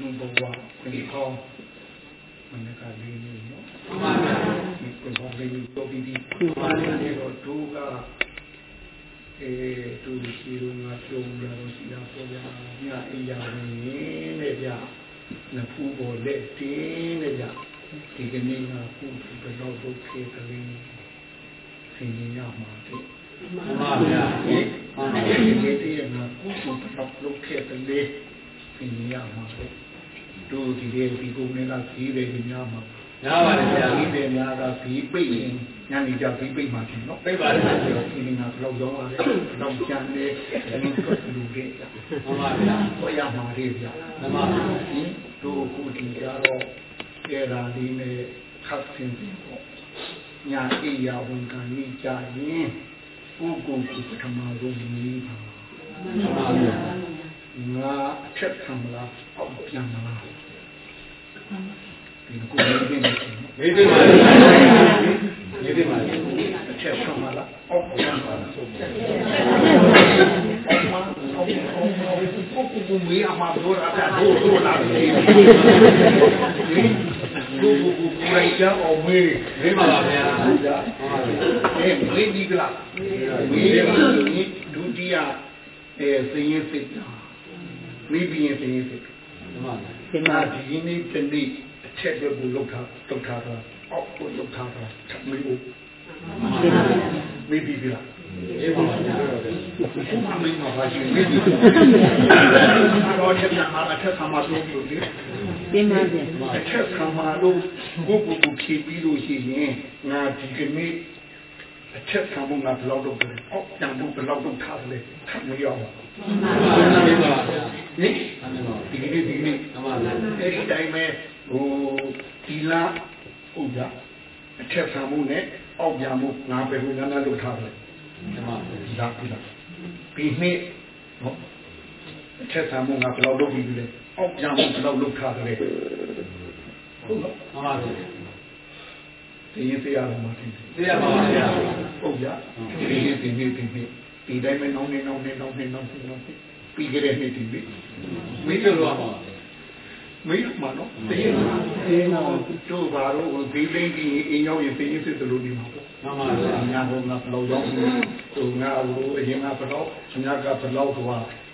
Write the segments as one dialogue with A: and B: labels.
A: လူဘဝဒီကောင်းမနကလေးနေနော်
B: မှန်ပါဗျာ
A: ဒီကိုကောင်းလေးတို့ပြီးပြီး
B: မှန်ပါဗျာ
A: ဒီတော့ဒုကအဲသူရှိတော့ငါပြုံးရတော့ရှိတာပေါ်ရညအိယာဝင်နဲ့ဗျနဖူးပေါ်လက်တင်းနဲ့ဗျဒီကနေ့ကခုဘယ်တော့ဒုက္ခကလေးဆင်းရမှာတဲ့
B: မှန်ပါဗျာ
A: ဒီ
B: မှန်ပါ
A: ဒီ
B: ဗျာ
A: ဒီဒီငါခုတော့ဒုက္ခကလေး ဆင်းရမှာတဲ့တို့ဒီဒီဒီကုန်းနဲ့ကကြီးတယ်ဒီများမှာ
B: ရပါတယ်ဗျာ
A: ဒီတယ်များကဘီပိတ်ရင်ညနေကြဘီပိတ်မှတင်နော်
B: ပြိပါတယ်ဗျာ
A: ဒီနေ့ငါဘလောက်ရောရတယ်ဘလောက်ကျန်တယ်ဒီကလူတွေ
B: မှန်ပါဗျာ
A: ဟောရမှာတွေဗျာ
B: မှန်ပါဗျာ
A: ဒီတို့ခုဒီကြတော့ကျေရာလေးနဲ့ခတ်စင်ပြီးပေါ့ညာအိယာဝန်ခံနေကြရင်ကိုကိုကိုပထမဆုံးနေပါ
B: မှန်ပါဗျာ
A: ငါအထက်ခံမလားအောက်ပြန်မလားဒီကိုနေနေတယ်နော်
B: မေးသိပါဗျာမေးသိပါဗျာ
A: အထက်ခံမလားအောက်ပြန်မလားဆိုတော့အမအောက်အောက်ကိုကိုမေးအမပြောတာကတို့တို့လာတယ်ကိုကိုကိုကိုရိုက်ကြအောင်မေး
B: မေးပါပါဗျာ
A: ဟုတ်ကြ
B: မှန်ပါဗျာ
A: အဲမေးဒီကလားမေးဒီဒုတိယအဲစည်ရင်စစ်တာ မေးပြီးရင်စည်ရင်စစ်
B: မှန်ပါဗျာ
A: ဒီမှာဒီနေ့တနေ့အချက်တွေကိုလောက်ထားလောက်ထားတာအောက်ကိုလောက်ထားတာမေးဖို့မေးပြီးပြီလား
B: မေးပါပါဗျာ
A: ဘုရားမင်းတော်ပါရှင်မေးပြီးတော့ချက်ပြန်มาအထက်ဆံမှာလို့ပြောတယ်
C: ပြင်းပါဗျာ
A: အထက်ဆံမှာလို့ကိုကိုကိုဖြေပြီးလို့ရှိရင်ငါဒီကနေ့အထက်ဆံမှုငါဘယ်လောက်လုပ်တယ်အောက်ပြန်မှုဘယ်လောက်လုပ်ထားတယ်ခံမရအောင်
B: မေးပါဗျာ
A: နိ
B: မှန်ပါ
A: ဒီကနေ့ဒီကနေ့
B: မှန်ပါဗျာ
A: အဲ့ဒီတိုင်းပဲဟိုဒီလာဟုတ်ကြအထက်ဆံမှုနဲ့အောက်ပြန်မှုငါပဲဟိုငါလည်းလုပ်ထားတယ်
B: မှန်ပါဗျာ
A: ဒီလာဒီလာပြီးနှစ်နော်အထက်ဆံမှုငါဘယ်လောက်လုပ်ပြီးလဲအောက်ပြန်မှုဘယ်လောက်လုပ်ထားတယ်ဟုတ်လား
B: မှန်ပါဗျာ
A: ဒီရင်တရားတော်မှာသိတယ်
B: သိရပါပါဗျာ
A: ဟုတ်ကြဒီရင်ဒီနေ့ဒီနေ့ဒီတိုင်းပဲနောင်းနေနောင်းနေနောင်းနေနောင်းနေနောင်းနေ ပြီးကြတဲ့နေ့ဒီနေ့
B: မေးလို့ရပါ
A: မေးမှာနော်သိရင်အေးနော်တို့ဘာလို့ဒီလိမ့်ကြီးအင်းရောက်ရင်သိရင်စစ်သလိုနေမှာပေါ့
B: မှန်ပါဗျာ
A: ညာဘုံကဘလောက်တော့ဟိုငါဟိုအရင်ကဘလောက်ညကဘလောက်ဟို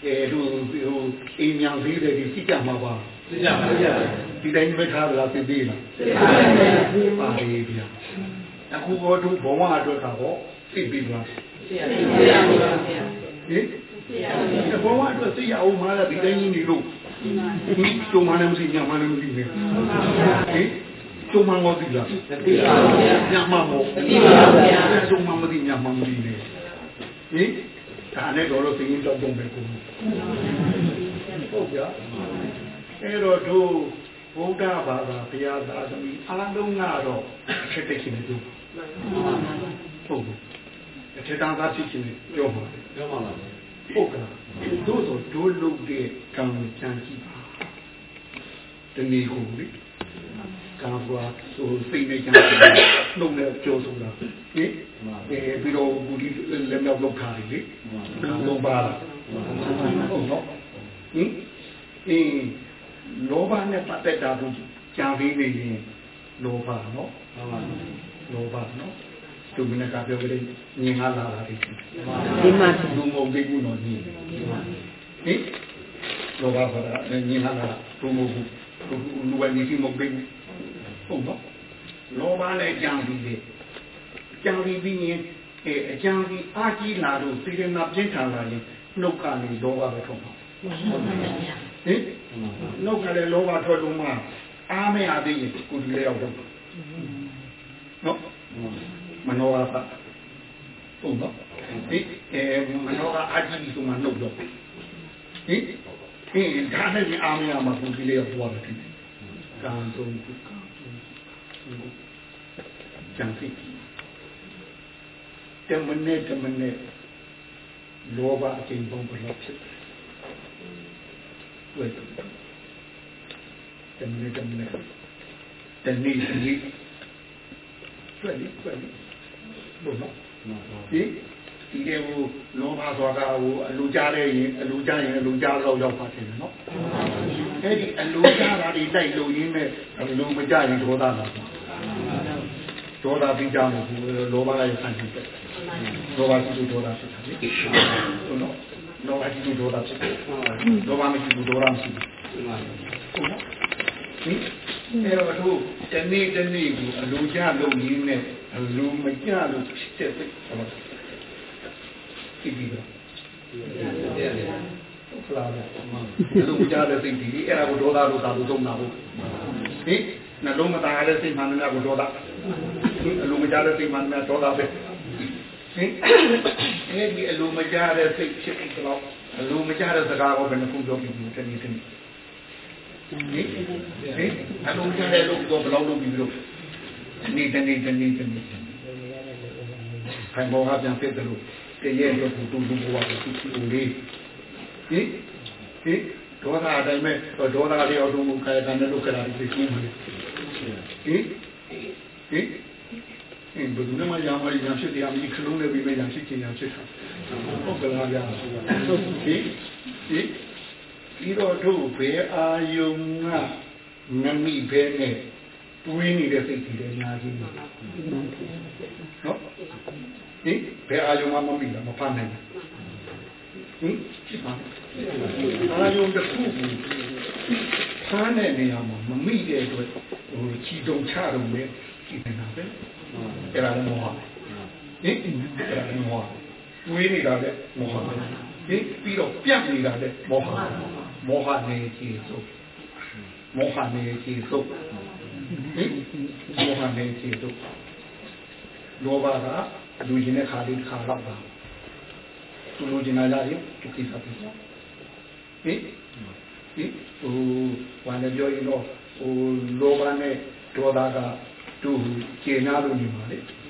A: အဲတို့ဟိုအင်းညာသေးတယ်ဒီစိကြမှာပါ
B: သိကြပါဗျာ
A: ဒီတိုင်းပဲထားလာသိသေးလားသိပါပါလေဗျာအခုဘောတို့ဘဝအတွက်ကတော့သိပြီလား
C: ပြင်းပါဗျာ
A: ဟင် ဘဝအတွက်သိရအောင်မလားဒီတိုင်းကြီးနေလို့ဟင်ကျုံမလည်းမရှိညမလည်းမရှိနေဟင်ကျုံမမောတိလား
B: သိပါဗျာ
A: ညမမော
C: သိပါဗျာ
A: ကျုံမမတိညမမတိနေဟင်ဒါနဲ့တော့လို့သိရင်တော့ပုံပဲကိုဟုတ်ကြအဲ့တော့တို့ဘုရားဘာသာဘုရားသာသမီအားလုံးကတော့အချက်တစ်ချက်နဲ့တို့ဟုတ်ဘူးအချက်သားသားဖြစ်ချင်းပြောပါလေ
B: ပြောပါပါဗျာ
A: ဟုတ်ကဲ့တို့ဆိုဒိုးလုပ်တဲ့ကံကိုကြံကြည့်ပါတနည်းကိုလေကံကွာဆိုစိတ်နဲ့ကြံကြည့်နှုတ်နဲ့ကြောဆိုတာဟင်အဲပြီးတော့ဘူဒီလက်မြောက်လောက်ထားတယ်လေကံလုံးပါလားဟုတ်နော်ဟင်အင်းလောဘနဲ့ပတ်သက်တာကိုကြံပြီးနေရင်လောဘနော်
B: မှန်ပါဗျာ
A: လောဘနော် သူမင်းကပြောကြတယ်ငင်လာလာတယ်
B: မှန်ပါ
C: ပြင်းပါဗျာ
A: လူမုံသေးဘူးနော်ညီဟင်လောဘဆိုတာညီဟာလားဘုံမဟုတ်ဘူးလူဝနေရှိမဟုတ်ဘူးဟုတ်နော်လောဘနဲ့ကြံပြီးတယ်ကြံပြီးပြီးရင်အဲအကြံပြီးအာကြီးလာလို့စေရနာပြင်းထန်လာရင်နှုတ်ကနေလောဘပဲထုတ်မှာဟင်နှုတ်ကလည်းလောဘထွက်လို့မှအားမရသေးရင်ကိုယ်ဒီလေးရောက်တော့နော် မနောဟာဟုတ်နော်ဒီအဲမနောကအကြီးဆိုမှနှုတ်တော့ဟင်ဟင်ဒါနဲ့အားမရမှာကိုယ်ဒီလေးရောက်သွားတယ်ကံဆုံးကံဆုံးကြံစီတမနဲ့တမနဲ့လောဘအကျဉ်းပုံဘယ်လောက်ဖြစ်လဲတွေ့တယ်တမနဲ့တမနဲ့တနေ့ဒီတွေ့တယ်တွေ့တ ယ်ဘုရားဒီဒီလေဟိုလောဘဆိုတာဟိုအလူကြားတဲ့ရင်အလူကြားရင်အလူကြားတော့ရောက်ပါတယ်နော်အဲ့ဒီအလိုကြတာဒီတိုက်လို့ရင်းနဲ့အလိုမကြရင်ဒေါသလာဒေါသပြီးကြမှာလောဘရဲ့ဆန့်ကျင်တယ်လောဘရှိလို့ဒေါသဖြစ်တာလေဟုတ်နော်လောဘရှိလို့ဒေါသဖြစ်တယ်လောဘမရှိလို့ဒေါသမရှိဘူးဟုတ်နော်ဟင် အဲ့တော့တို့တနေ့တနေ့ကိုအလိုကြလို့ရင်းနဲ့အလိုမကြလို့ဖြစ်တဲ့စိတ်ဟုတ်လားဒီပြီးတော့ဖလာတယ်အလိုမကြတဲ့စိတ်ဒီအဲ့ဒါကိုဒေါသလို့သာလို့သုံးတာဟုတ်ဟင်နှလုံးမသားတဲ့စိတ်မှန်တယ်ကိုဒေါသအလိုမကြတဲ့စိတ်မှန်တယ်ဒေါသပဲဟင်အဲ့ဒီအလိုမကြတဲ့စိတ်ဖြစ်ပြီးတော့အလိုမကြတဲ့စကားကိုဘယ်နှခုပြောပြီးတနည်းတနည်း ဟင်ဟင်အလုံးကျတဲ့လို့တော့ဘယ်လောက်လုပ်ပြီးလို့ဒီနေ့ဒီနေ့ဒီနေ့ဒီနေ့ခိုင်ပေါ်ကပြန်ဖြစ်တယ်လို့တရေတော့တူတူဘဝကိုသူသူလေးဟင်ဟင်ဒေါသအတိုင်းမဲ့ဒေါသလေးအောင်လို့ခိုင်တယ်လို့ခရာဒီသိမှာဟင်ဟင်ဟင်ဘယ်သူမှရမှာရဖြစ်တယ်အမိခလုံးနဲ့ပြီးမဲ့ရဖြစ်ချင်ရဖြစ်တာဟုတ်ကလားဗျာဟင်ဟင် ပြီးတော့တို့ဘယ်အာယုံကမမိဘဲနဲ့တွေးနေတဲ့စိတ်ကြီးတွေအများကြီးနော်ဟင်ဘယ်အာယုံမှမမိလားမဖတ်နိုင်ဘူးဟင်ဖြစ်ပါအာယုံတစ်ခုကိုဖမ်းတဲ့နေရာမှာမမိတဲ့အတွက်ဟိုချီတုံချတုံနဲ့ကြည့်နေတာပဲအဲ့ဒါလည်းမောဟဟင်အဲ့ဒါလည်းမောဟတွေးနေတာလည်းမောဟဟင်ပြီးတော့ပြတ်နေတာလည်းမောဟ မောဟနေကြည့်စို့မောဟနေကြည့်စို့ဟင်မောဟနေကြည့်စို့လောဘကလူကျင်တဲ့ခါလေးခါတော့ပါသူလူကျင်လာကြရင်သူကိစ္စပြဟင်ဟင်ဟိုဘာလဲပြောရင်တော့ဟိုလောဘနဲ့ဒေါသကသူကျေနာလို့နေပါလေအဲ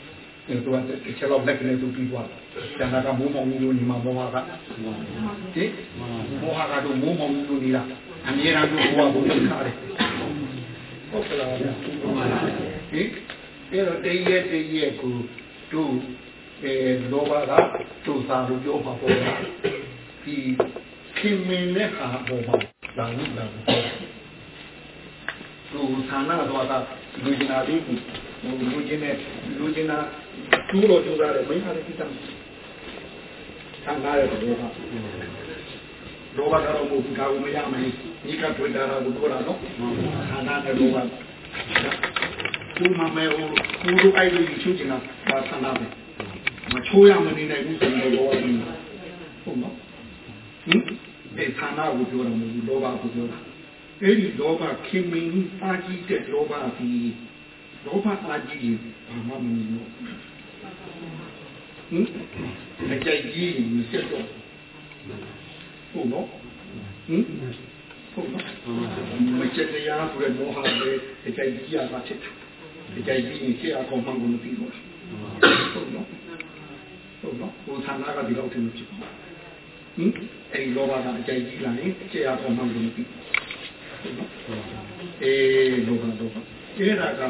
A: သူကတစ်ချက်တော့လက်ကနေသူပြီးသွားကျန်တာကမိုးမောင်မျိုးနေမှာမောဟကဟင်မောဟကတော့မိုးမောင်မျိုးနေတာအမြဲတမ်းသူ့ဘဝကိုသိခါတယ်ဟုတ်ကလားဗျာဟင်အဲ့တော့တည့်ရဲ့တည့်ရဲ့ကိုတို့အဲလောဘကတို့သာလို့ပြောမှာပေါ့လားဒီခင်မင်းနဲ့ဟာပေါ်မှာလာလို့လာလို့တို့ဌာနတော်ကလူကျင်နာလေးကိုလူကျင်နဲ့လူကျင်နာ ကျူးလို့ကျူးရတယ်မင်းဟာလည်းသိတယ်ဌာနရဲ့ဘောကလောဘကတော့မဟုတ်ဘူးဒါကိုမရမယ်ဒီကတွေ့တာကိုတို့ရတော့ဌာနနဲ့လောဘဘူးမမဲဟိုဘူးတို့အဲ့လိုချူချင်တာဒါဌာနပဲမချိုးရမနေနိုင်ဘူးဆိုတော့ဘောကဟုတ်နော်ဟင်ဒီဌာနကိုပြောတာမဟုတ်ဘူးလောဘကိုပြောတာအဲ့ဒီလောဘခင်မင်းအာကြီးတဲ့လောဘဒီလောဘအာကြီးဘာမှမမြင်ဘူး ဟင်အကြိုက်ကြီးမဆက်တော့ဟုတ်နော်ဟင်ဟုတ်နော်မချက်တရားဆိုတဲ့မောဟပဲအကြိုက်ကြီးရတာဖြစ်တယ်အကြိုက်ကြီးရင်ချက်အောင်မှန်းကိုမသိတော့ဟုတ်နော်ဟုတ်နော်ဟိုဌာနကဒီလောက်ထင်ဖြစ်ပါဟင်အဲ့ဒီလောဘကအကြိုက်ကြီးလာရင်ချက်အောင်မှန်းကိုမသိအေးလောကတော့အဲ့ဒါက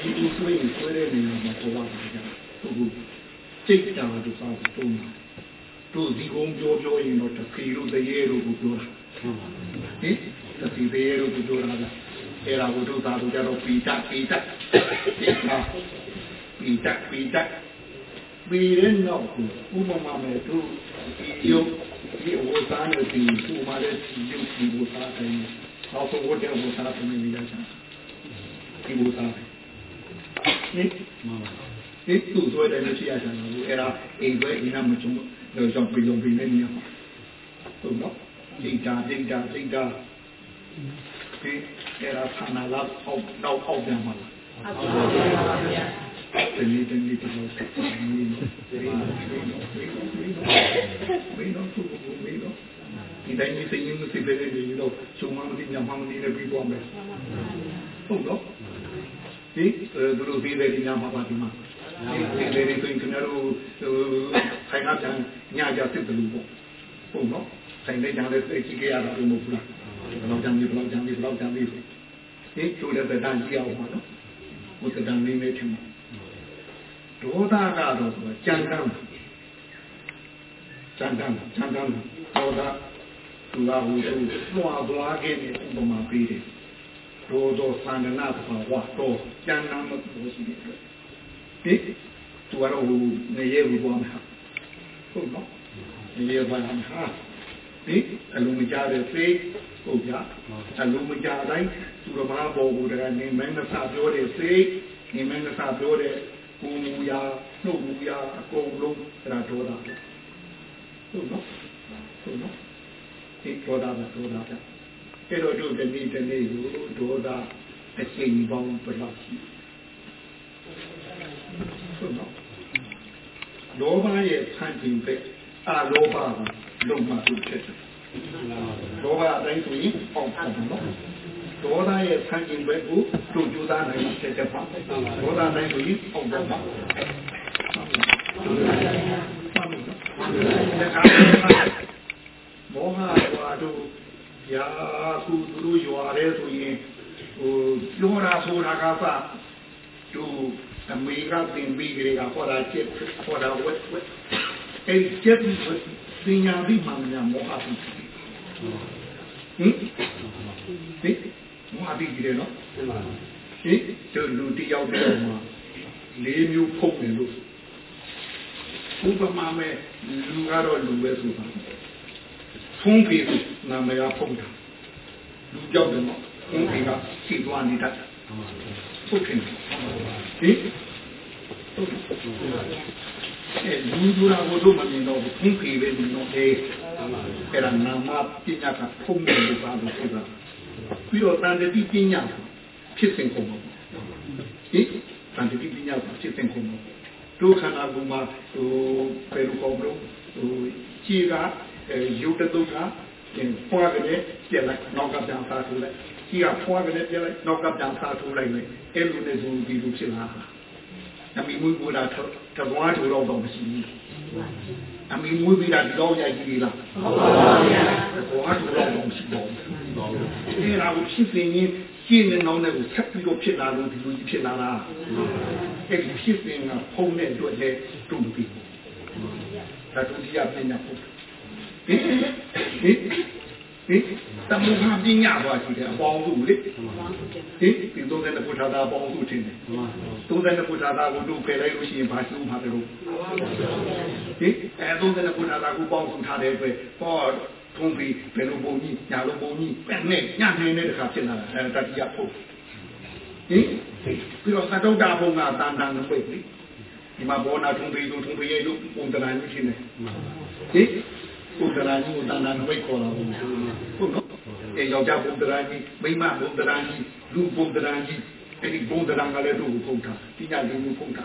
A: ဒီဥဆွေးဆွေးတဲ့နေရာမှာပေါ်လာတယ် ကြာဟုတ်စိတ်တာတို့ပါတော့တို့ဒီကုန်းပြောပြောရင်တော့တခီလို့တရေလို့ကိုပြောတာဟင်တခီတရေလို့ကိုပြောတာလားအဲ့ဒါကိုတို့သာတို့ကြတော့ပီတပီတပိတာပီတပီတပီရင်တော့ဥပမာမဲ့တို့ဒီယုတ်ဒီဝဇာနဲ့ဒီဥမာတဲ့ဒီယုတ်ဒီဝဇာတယ်နောက်ဆုံးဝတ်တဲ့ဝဇာသမီးလေးချာဒီဝဇာဟင် ဒီသူ့ဆွဲတယ်လို့ရှိရကြတယ်အဲ့ဒါအိမ်ဆွဲအိမ်နာမချုံလို့ကြောင့်ပြည်ုံပြည်နေနေမှာဟုတ်နော်စိတ်ဓာတ်စိတ်ဓာတ်စိတ်ဓာတ်ဒီအဲ့ဒါဆန္ဒလာအောက်တော့အောက်ပြန်မှာလားဟုတ်ပါဘူးဗျာဒီနေ့ဒီနေ့တော့ဆက်နေနေမင်းတို့သူ့ကိုမင်းတို့ဒီတိုင်းနေစိတ်ရင်းစိတ်လေးတွေတော့ချုံမမတိညမမတိနဲ့ပြီးသွားမယ်ဟုတ်နော်ဒီသူတို့ဒီလေညမှာပါဒီမှာ ဒီလေတွေဆိုရင်ကျွန်တော်တို့ခိုင်နာပြန်ညကြစစ်တယ်လို့ပေါ့ဟုတ်နော်ဆိုင်တဲ့ကြောင့်လည်းသိကြည့်ကြရတာလို့မဟုတ်ဘူးလားဘယ်လောက်ကြမ်းပြီဘယ်လောက်ကြမ်းပြီဘယ်လောက်ကြမ်းပြီဒီကျိုးတဲ့တန်ကြီးအောင်ပါနော်ဘုသတန်လေးနဲ့ထင်ပါဒေါသကတော့ကြံကမ်းကြံကမ်းကြံကမ်းဒေါသသူကဟိုသူလွှာသွားခဲ့တဲ့ဥပမာပေးတယ်တို့တော့သန္ဒနာပဝါတော့ကျန်နာမလို့ရှိတယ် ဟင်သူကတော့ဟိုနေရဲဘူးသွားမှာဟုတ်နော်နေရဲဘာမှဟာဟင်အလုံးမကြတဲ့စိတ်ဟုတ်ကြအလုံးမကြတိုင်းသူတော်ဘာပေါ်ဘူးတကနေမင်းမစာပြောတဲ့စိတ်နေမင်းမစာပြောတဲ့ကိုမူရာနှုတ်မူရာအကုန်လုံးအဲ့ဒါဒေါသဟုတ်နော်ဟုတ်နော်ဒီဒေါသကဒေါသကအဲ့တော့တို့ဒီနေ့ဒီနေ့ကိုဒေါသအချိန်ပေါင်းဘယ်လောက်ရှိ ဟုတ်နော်လောဘရဲ့ဆန့်ကျင်ဘက်အလောဘကိုလုံမှသူဖြစ်တယ်လောဘအတိုင်းဆိုရင်ပေါ့ပေါ့နော်ဒေါသရဲ့ဆန့်ကျင်ဘက်ကိုတို့ကြိုးစားနိုင်တဲ့ချက်ပါဒေါသတိုင်းဆိုရင်ပေါ့ပေါ့ပါမောဟဝါတို့ရာခုသူတို့ရွာရဲဆိုရင်ဟိုပြောတာဆိုတာကစတို့ အမေကတင်ပြီးကြကဟောတာချက်ဟောတာဝက်ဝက်အဲ့ချက်ပြီးပညာပြီးမှညာမောဟပြီးဟင်ဟင်မောဟပြီးကြတယ်နော်ဟင်တို့လူတယောက်တယောက်မှာလေးမျိုးဖုတ်တယ်လို့ဥပမာမဲ့လူကတော့လူပဲဆိုတာဖုံးပြီးနာမည်ဖုံးတာလူကြောက်တယ်နော်ဖုံးပြီးကရှိသွားနေတတ် ဟုတ်ကဲ့ဟင်အဲလူဒူရာကိုတို့မမြင်တော့ဘူးဖုံးပြီးပဲမြင်တော့တယ်အဲ့ဒါနာမပညာကဖုံးတယ်လို့ပါလို့ဆိုတာပြီးတော့တန်တတိပညာဖြစ်စဉ်ကုန်ပါဟင်တန်တတိပညာဖြစ်စဉ်ကုန်ပါဒုက္ခနာဘုမှာဟိုဘယ်လိုကောင်းလို့ဟိုခြေကရုပ်တဒုက္ခဖွာကလေးပြက်လိုက်နောက်ကပြန်စားထိုးလိုက် ခြေကဖွာကလေးပြက်လိုက်နောက်ကပြန်စားထိုးလိုက်မယ်အဲ့လိုနဲ့ဇုံဒီလိုဖြစ်လာတာအမိမွေးကိုလာတဘွားတို့တော့မရှိဘူးအမိမွေးပြီးတာဒီတော့ရိုက်ကြည့်လားဟုတ်ပါဗျာတဘွားတို့တော့မရှိတော့ဘူးဒီလာကိုဖြစ်နေရင်ရှင်းနေတော့လည်းဆက်ပြီးတော့ဖြစ်လာလို့ဒီလိုကြီးဖြစ်လာတာအဲ့ဒီဖြစ်နေတာဖုံးတဲ့အတွက်လည်းတုံ့ပြီးဒါဒုတိယပညာဖို့ ဟင်ဟင်ဟင်တမဟာပညာပါရှိတယ်အပေါင်းစုလေဟင်ဒီသုံးတဲ့ဘုရားသာအပေါင်းစုထင်တယ်သုံးတဲ့ဘုရားသာကိုတို့ဖယ်လိုက်လို့ရှိရင်ဘာရှိမှာတယ်လို့ဟင်အဲသုံးတဲ့ဘုရားသာကိုပေါင်းစုထားတဲ့အတွက်ဟောထုံးပြီးဘယ်လိုပုံကြီးညာလိုပုံကြီးပဲနဲ့ညနေနဲ့တခါဖြစ်လာတာအဲတတိယဖို့ဟင်ပြီးတော့သတုဒ္ဒဘုံကတန်တန်ပိတ်လေဒီမှာဘောနာထုံးပြီးတို့ထုံးပြီးရဲ့လို့ပုံတရာကြီးရှင်းတယ်ဟင် ဘုဒ္ဓရာကြီးကိုတဏ္ဍာနမိတ်ခေါ်တာဘူးဟုတ်နော်အဲယောက်ျားဘုဒ္ဓရာကြီးမိန်းမဘုဒ္ဓရာကြီးလူဘုဒ္ဓရာကြီးအဲ့ဒီဘုဒ္ဓရာကလည်းတို့ကိုဖုံးတာပညာလေးကိုဖုံးတာ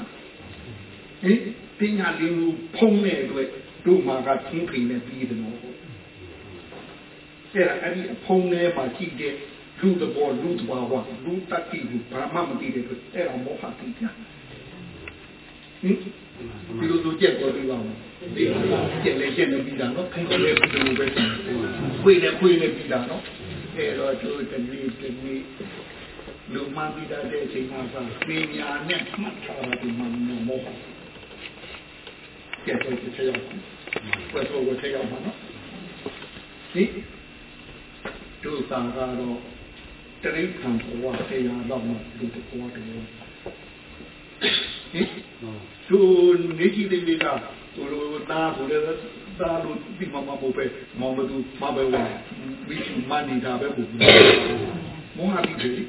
A: ဟင်ပညာလေးကိုဖုံးတဲ့အတွက်တို့မှာကသင်္ခိန်နဲ့ပြီးတယ်နော်အဲ့ဒါအဲ့ဒီဖုံးထဲမှာကြည့်တဲ့လူတဘောလူတဘာဝလူတတိလူဘာမှမသိတဲ့အတွက်အဲ့ဒါမောဟတိပြ ဟင်ဒီလိုလိုကြက်ပေါ်ပြီးပါမယ်ဒီကျက်လေကျက်နေပြီးတာနော်ခင်ဗျားလည်းဒီလိုပဲခွေးလည်းခွေးလည်းပြီးတာနော်အဲတော့သူတည်းတည်းလူမှပြီးတာတဲ့အချိန်မှာပညာနဲ့မှတ်ထားတာဒီမှာမောဟကျက်တော့ချက်ရောက်ဘယ်တော့ဝချက်ရောက်မှာနော်ဒီဒုသံဃာတော့တရိခံဘဝတရားတော့မှဒီတဘောတည်း ဟင်သူနေကြည့်တဲ့ကသူတို့သားကိုလည်းသားလို့ဒီမမမို့ပဲမောင်ဘသူမပဲဝါဝိချူမနေတာပဲဘူးမောဟတိတွေ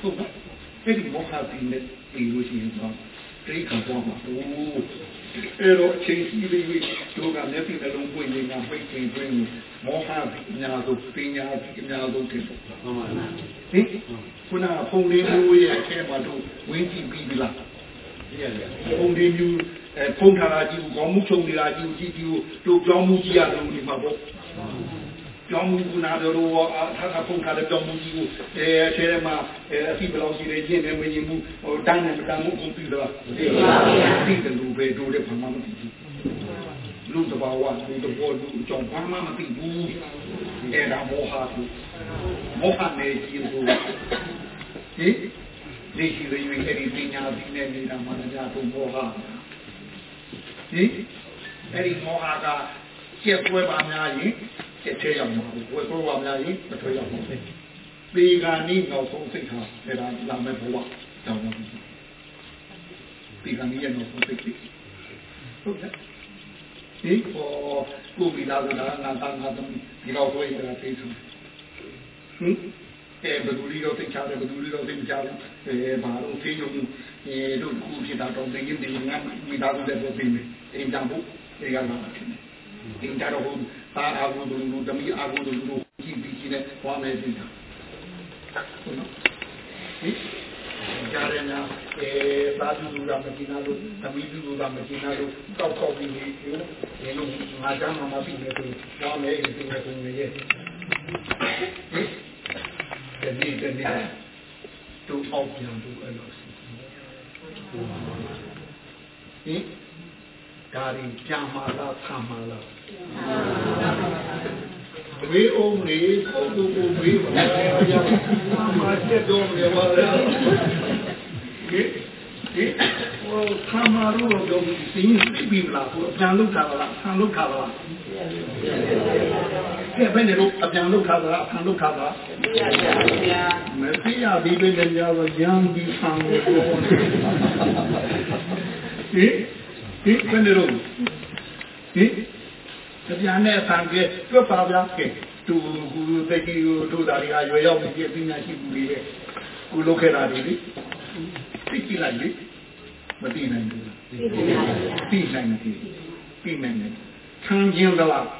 A: ဟုတ်ပါအဲ့ဒီမောဟတိနဲ့ပြီးလို့ရှိရင်တော့တိတ်ခံသွားမှာအိုးအဲ့တော့အချိန်ကြီးလေးတို့ကမျက်စိနှလုံးပွင့်နေတာပိတ်ပင်တွင်းမောဟတိအများဆုံးပညာတိအများဆုံးဖြစ်တော့ဟုတ်ပါလားဟင်ခုနဖုန်လေးမျိုးရဲ့အခဲမှာတို့ဝင်းကြည့်ပြီးပြီလား ဖုန်လေးမျိုးအဲဖုန်ထားတာကြီးကိုခေါင်းမှုချုံနေတာကြီးကိုကြည့်ကြည့်တို့ကြောင်းမှုကြီးရလို့ဒီမှာပေါ့ကြောင်းမှုကနာတော့အားထားဖုန်ထားတဲ့ကြောင်းမှုကြီးကိုအဲအဲထဲမှာအဲအစီဘလောက်ရှိတယ်ကျင့်တယ်မရင်မှုဟိုတန်းတယ်မတန်းမှုကုန်ပြီလားသိပါဗျာသိတယ်လို့ပဲတို့လည်းဘာမှမသိဘူးလူတဘာဝလူတဘောလူအကြောင်းဘာမှမသိဘူးအဲဒါမောဟသူမောဟနဲ့ကြီးဆိုဟင် ဒီရှိရင်းအဲ့ဒီပညာပြီးနေနေတာမှလည်းတို့မောဟဟင်အဲ့ဒီမောဟကကျက်ပွဲပါများရင်ကျက်ထဲရောက်မှာဝယ်ကိုပါများရင်မထွက်ရောက်ဘူးပေကနီးနောက်ဆုံးစိတ်ထားဒါလာမဲ့ဘဝတောင်းပါဘူးပေကနီးရဲ့နောက်ဆုံးစိတ်ဟုတ်တယ်ဒီပေါ်ကိုမိသားစုကငါသားငါသမီးဒီတော့ဆိုရင်လည်းသိသူဟင် အဲဘယ်သူလေးတော့သိချတယ်ဘယ်သူလေးတော့သိမချဘူးအဲဘာလို့သိညုံအဲတို့ခုဖြစ်တာတော့သိရင်ဒီငါမိသားစုလည်းသိမယ်အင်းတန်ဖို့ဒီကမှာဖြစ်တယ်အင်းတတော့ဟိုသာအာဟုတို့လူသမီးအာဟုတို့လူကြည့်ပြီးကြည့်နေသွားမယ်ဒီတာဟုတ်နော်ဟင်ကြားရနာအဲသာသူလူကမကျင်နာလို့သမီးလူကမကျင်နာလို့တောက်တောက်ပြီးနေလို့ဒီလိုငါကြမ်းမှမပြီးနေလို့သွားမယ်ဒီလိုပုံနေရဲ့ တနေ့တနေ့တို့အောက်ပြန်တို့အဲ့လိုစီဟင်ဒါရင်ကြာမာလားဆာမာလားဝေးအောင်နေကိုကိုကိုဝေးပါမာချက်တော့နေပါလားဒီဒီဟိုဆာမာလို့တော့ဒီင်းပြီးပြီလားကိုအပြန်လောက်တာလားဆန်လောက်တာလား ကဲဘယ်နေလို့အပြန်လောက်တာလားဆန်လောက်တာလားမသိရဒီပဲကြတော့ရံပြီးဆံလို့ဟင်ဒီဘယ်နေလို့ဟင်တရားနဲ့ဆံကတွတ်ပါဗျာကဲသူကူတတိကိုတို့သားတွေကရွယ်ရောက်ပြီးပညာရှိဘူးလေကူလုတ်ခဲ့တာတွေလေသိကြည့်လိုက်လေမသိနိုင်ဘူးသိနိုင်တယ်သိနိုင်တယ်ခံခြင်းသလား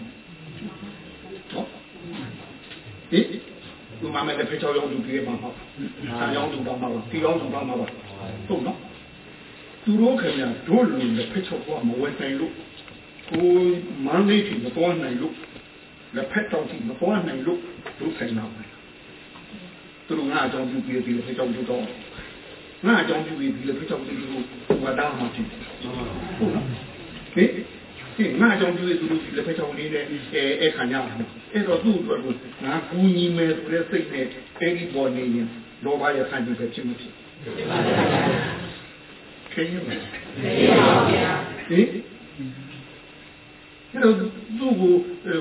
A: မမဲ့တဲ့ဖေချောင်းရောင်းသူပြေးမှာဟုတ်ဆာရောင်းသူတော့မှာပါတီရောင်းသူတော့မှာပါဟုတ်နော်သူတို့ခင်ဗျာတို့လူနဲ့ဖေချောင်းကမဝယ်နိုင်လို့ကိုမန်းလေးကြီးမပေါ်နိုင်လို့လက်ဖက်တော်ကြီးမပေါ်နိုင်လို့တို့ဆိုင်တော့သူတို့ငါအကြောင်းပြုပြီးပြီးဖေချောင်းပြုတော့ငါအကြောင်းပြုပြီးပြီးဖေချောင်းပြုလို့ဝါတာမှာဖြစ်ဟုတ်နော်ဟင် ဒီငါအကြောင်းပြုပြီးသူတို့လက်ဖက်ချောင်းလေးနဲ့အဲအဲ့ခံရအောင်အဲ့တော့သူ့အတွက်ကိုငါကူညီမယ်ဆိုတဲ့စိတ်နဲ့အဲ့ဒီပေါ်နေရင်လောဘရဲ့ခံယူပဲဖြစ်မှာဖြစ်ခင်ဗျာဟင်အဲ့တော့သူ့ကို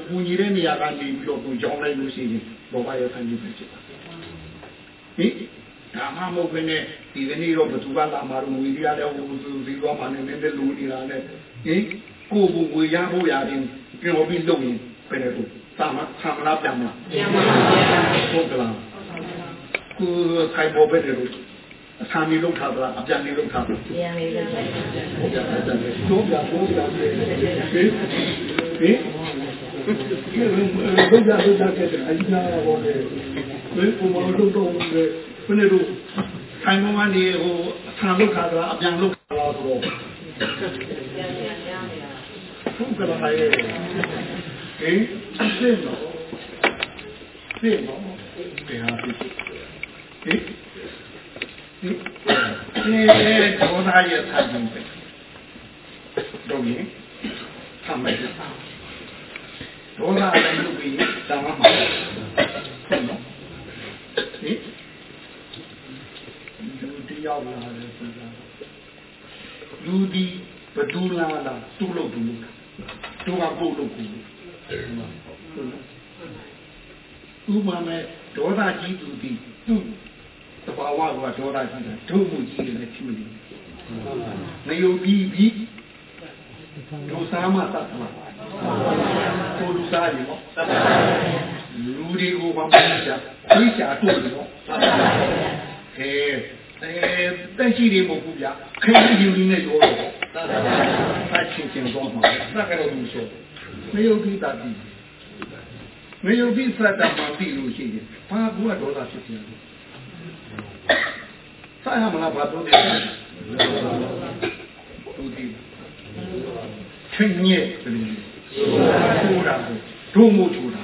A: ကူညီတဲ့နေရာကနေပြီးတော့ကိုကြောင်းလိုက်လို့ရှိရင်လောဘရဲ့ခံယူပဲဖြစ်တာဟင်ဒါမှမဟုတ်ဘဲနဲ့ဒီကနေ့တော့ဘသူကလာမှာတော့ငွေရတဲ့ဟိုဒီတော့မှလည်းနည်းနည်းလိုနေတာနဲ့ဟင် ကိုကိုငွေရဖို့ရတယ်ပြောပြီးလုပ်ရင်ဘယ်လိုသာမဆာမလားပြန်မလားပြန်ပါဗျာဟုတ်ကလားကိုခိုင်ပေါ်ပဲတယ်လို့အဆာမီလောက်ထားတာအပြန်နေလောက်ထားတာ
C: ပြန်လေးလို့
A: ဟုတ်ကြတယ်တော့ပြတော့ပြဟင်ဟင်ဘယ်ကြဘယ်ကြခဲ့တယ်အကြီးနာဘောလေဘယ်ကိုမလို့တော့ဘယ်နဲ့တော့ခိုင်ပေါ်ကနေဟိုအဆာလောက်ထားတာအပြန်လောက်ထားတာဆိုတော့ ဟုတ်ကလားဟဲ့ဟင်သိတော့သိတော့ဘယ်ဟာဖြစ်ဟင်ဒီဒေါသရဲ့ဆံကြည့်ပဲတော့ရင်ဆံမယ်ဒေါသလည်းလုပ်ပြီးတမ်းမှာဟုတ်နော်ဟင်လူတရားလာတယ်ဆိုတာလူဒီဘဒူလာလာသူ့လို့သူ့လို့ သူကပို့လို့ကိုဥပမာမဲ့ဒေါသကြီးသူဒီသူ့တဘာဝကဒေါသကြီးတယ်ဒုမှုကြီးတယ်လည်းဖြစ်နေတယ်မယုံပြီးပြီးဒုစားမသတ်မှာကိုလူစားရေပေါ့လူတွေကိုဘာမှမချာသိချာတို့တယ်ပေါ့ကဲ အဲတက်ရှိတယ်မဟုတ်ဘူးဗျခဲယူရင်းနဲ့ရောတော့တတ်ချင်းချင်းတော့မှာစကားလို့ဆိုမယုံပြီးတာပြီးမယုံပြီးစတာမှပြီးလို့ရှိရင်ဘာကူကဒေါသဖြစ်ပြန်လဲဆိုင်ရမလားဘာတို့တယ်တူတီချင်းညက်တယ်ချိုးတာကိုဒုမို့ချိုးတာ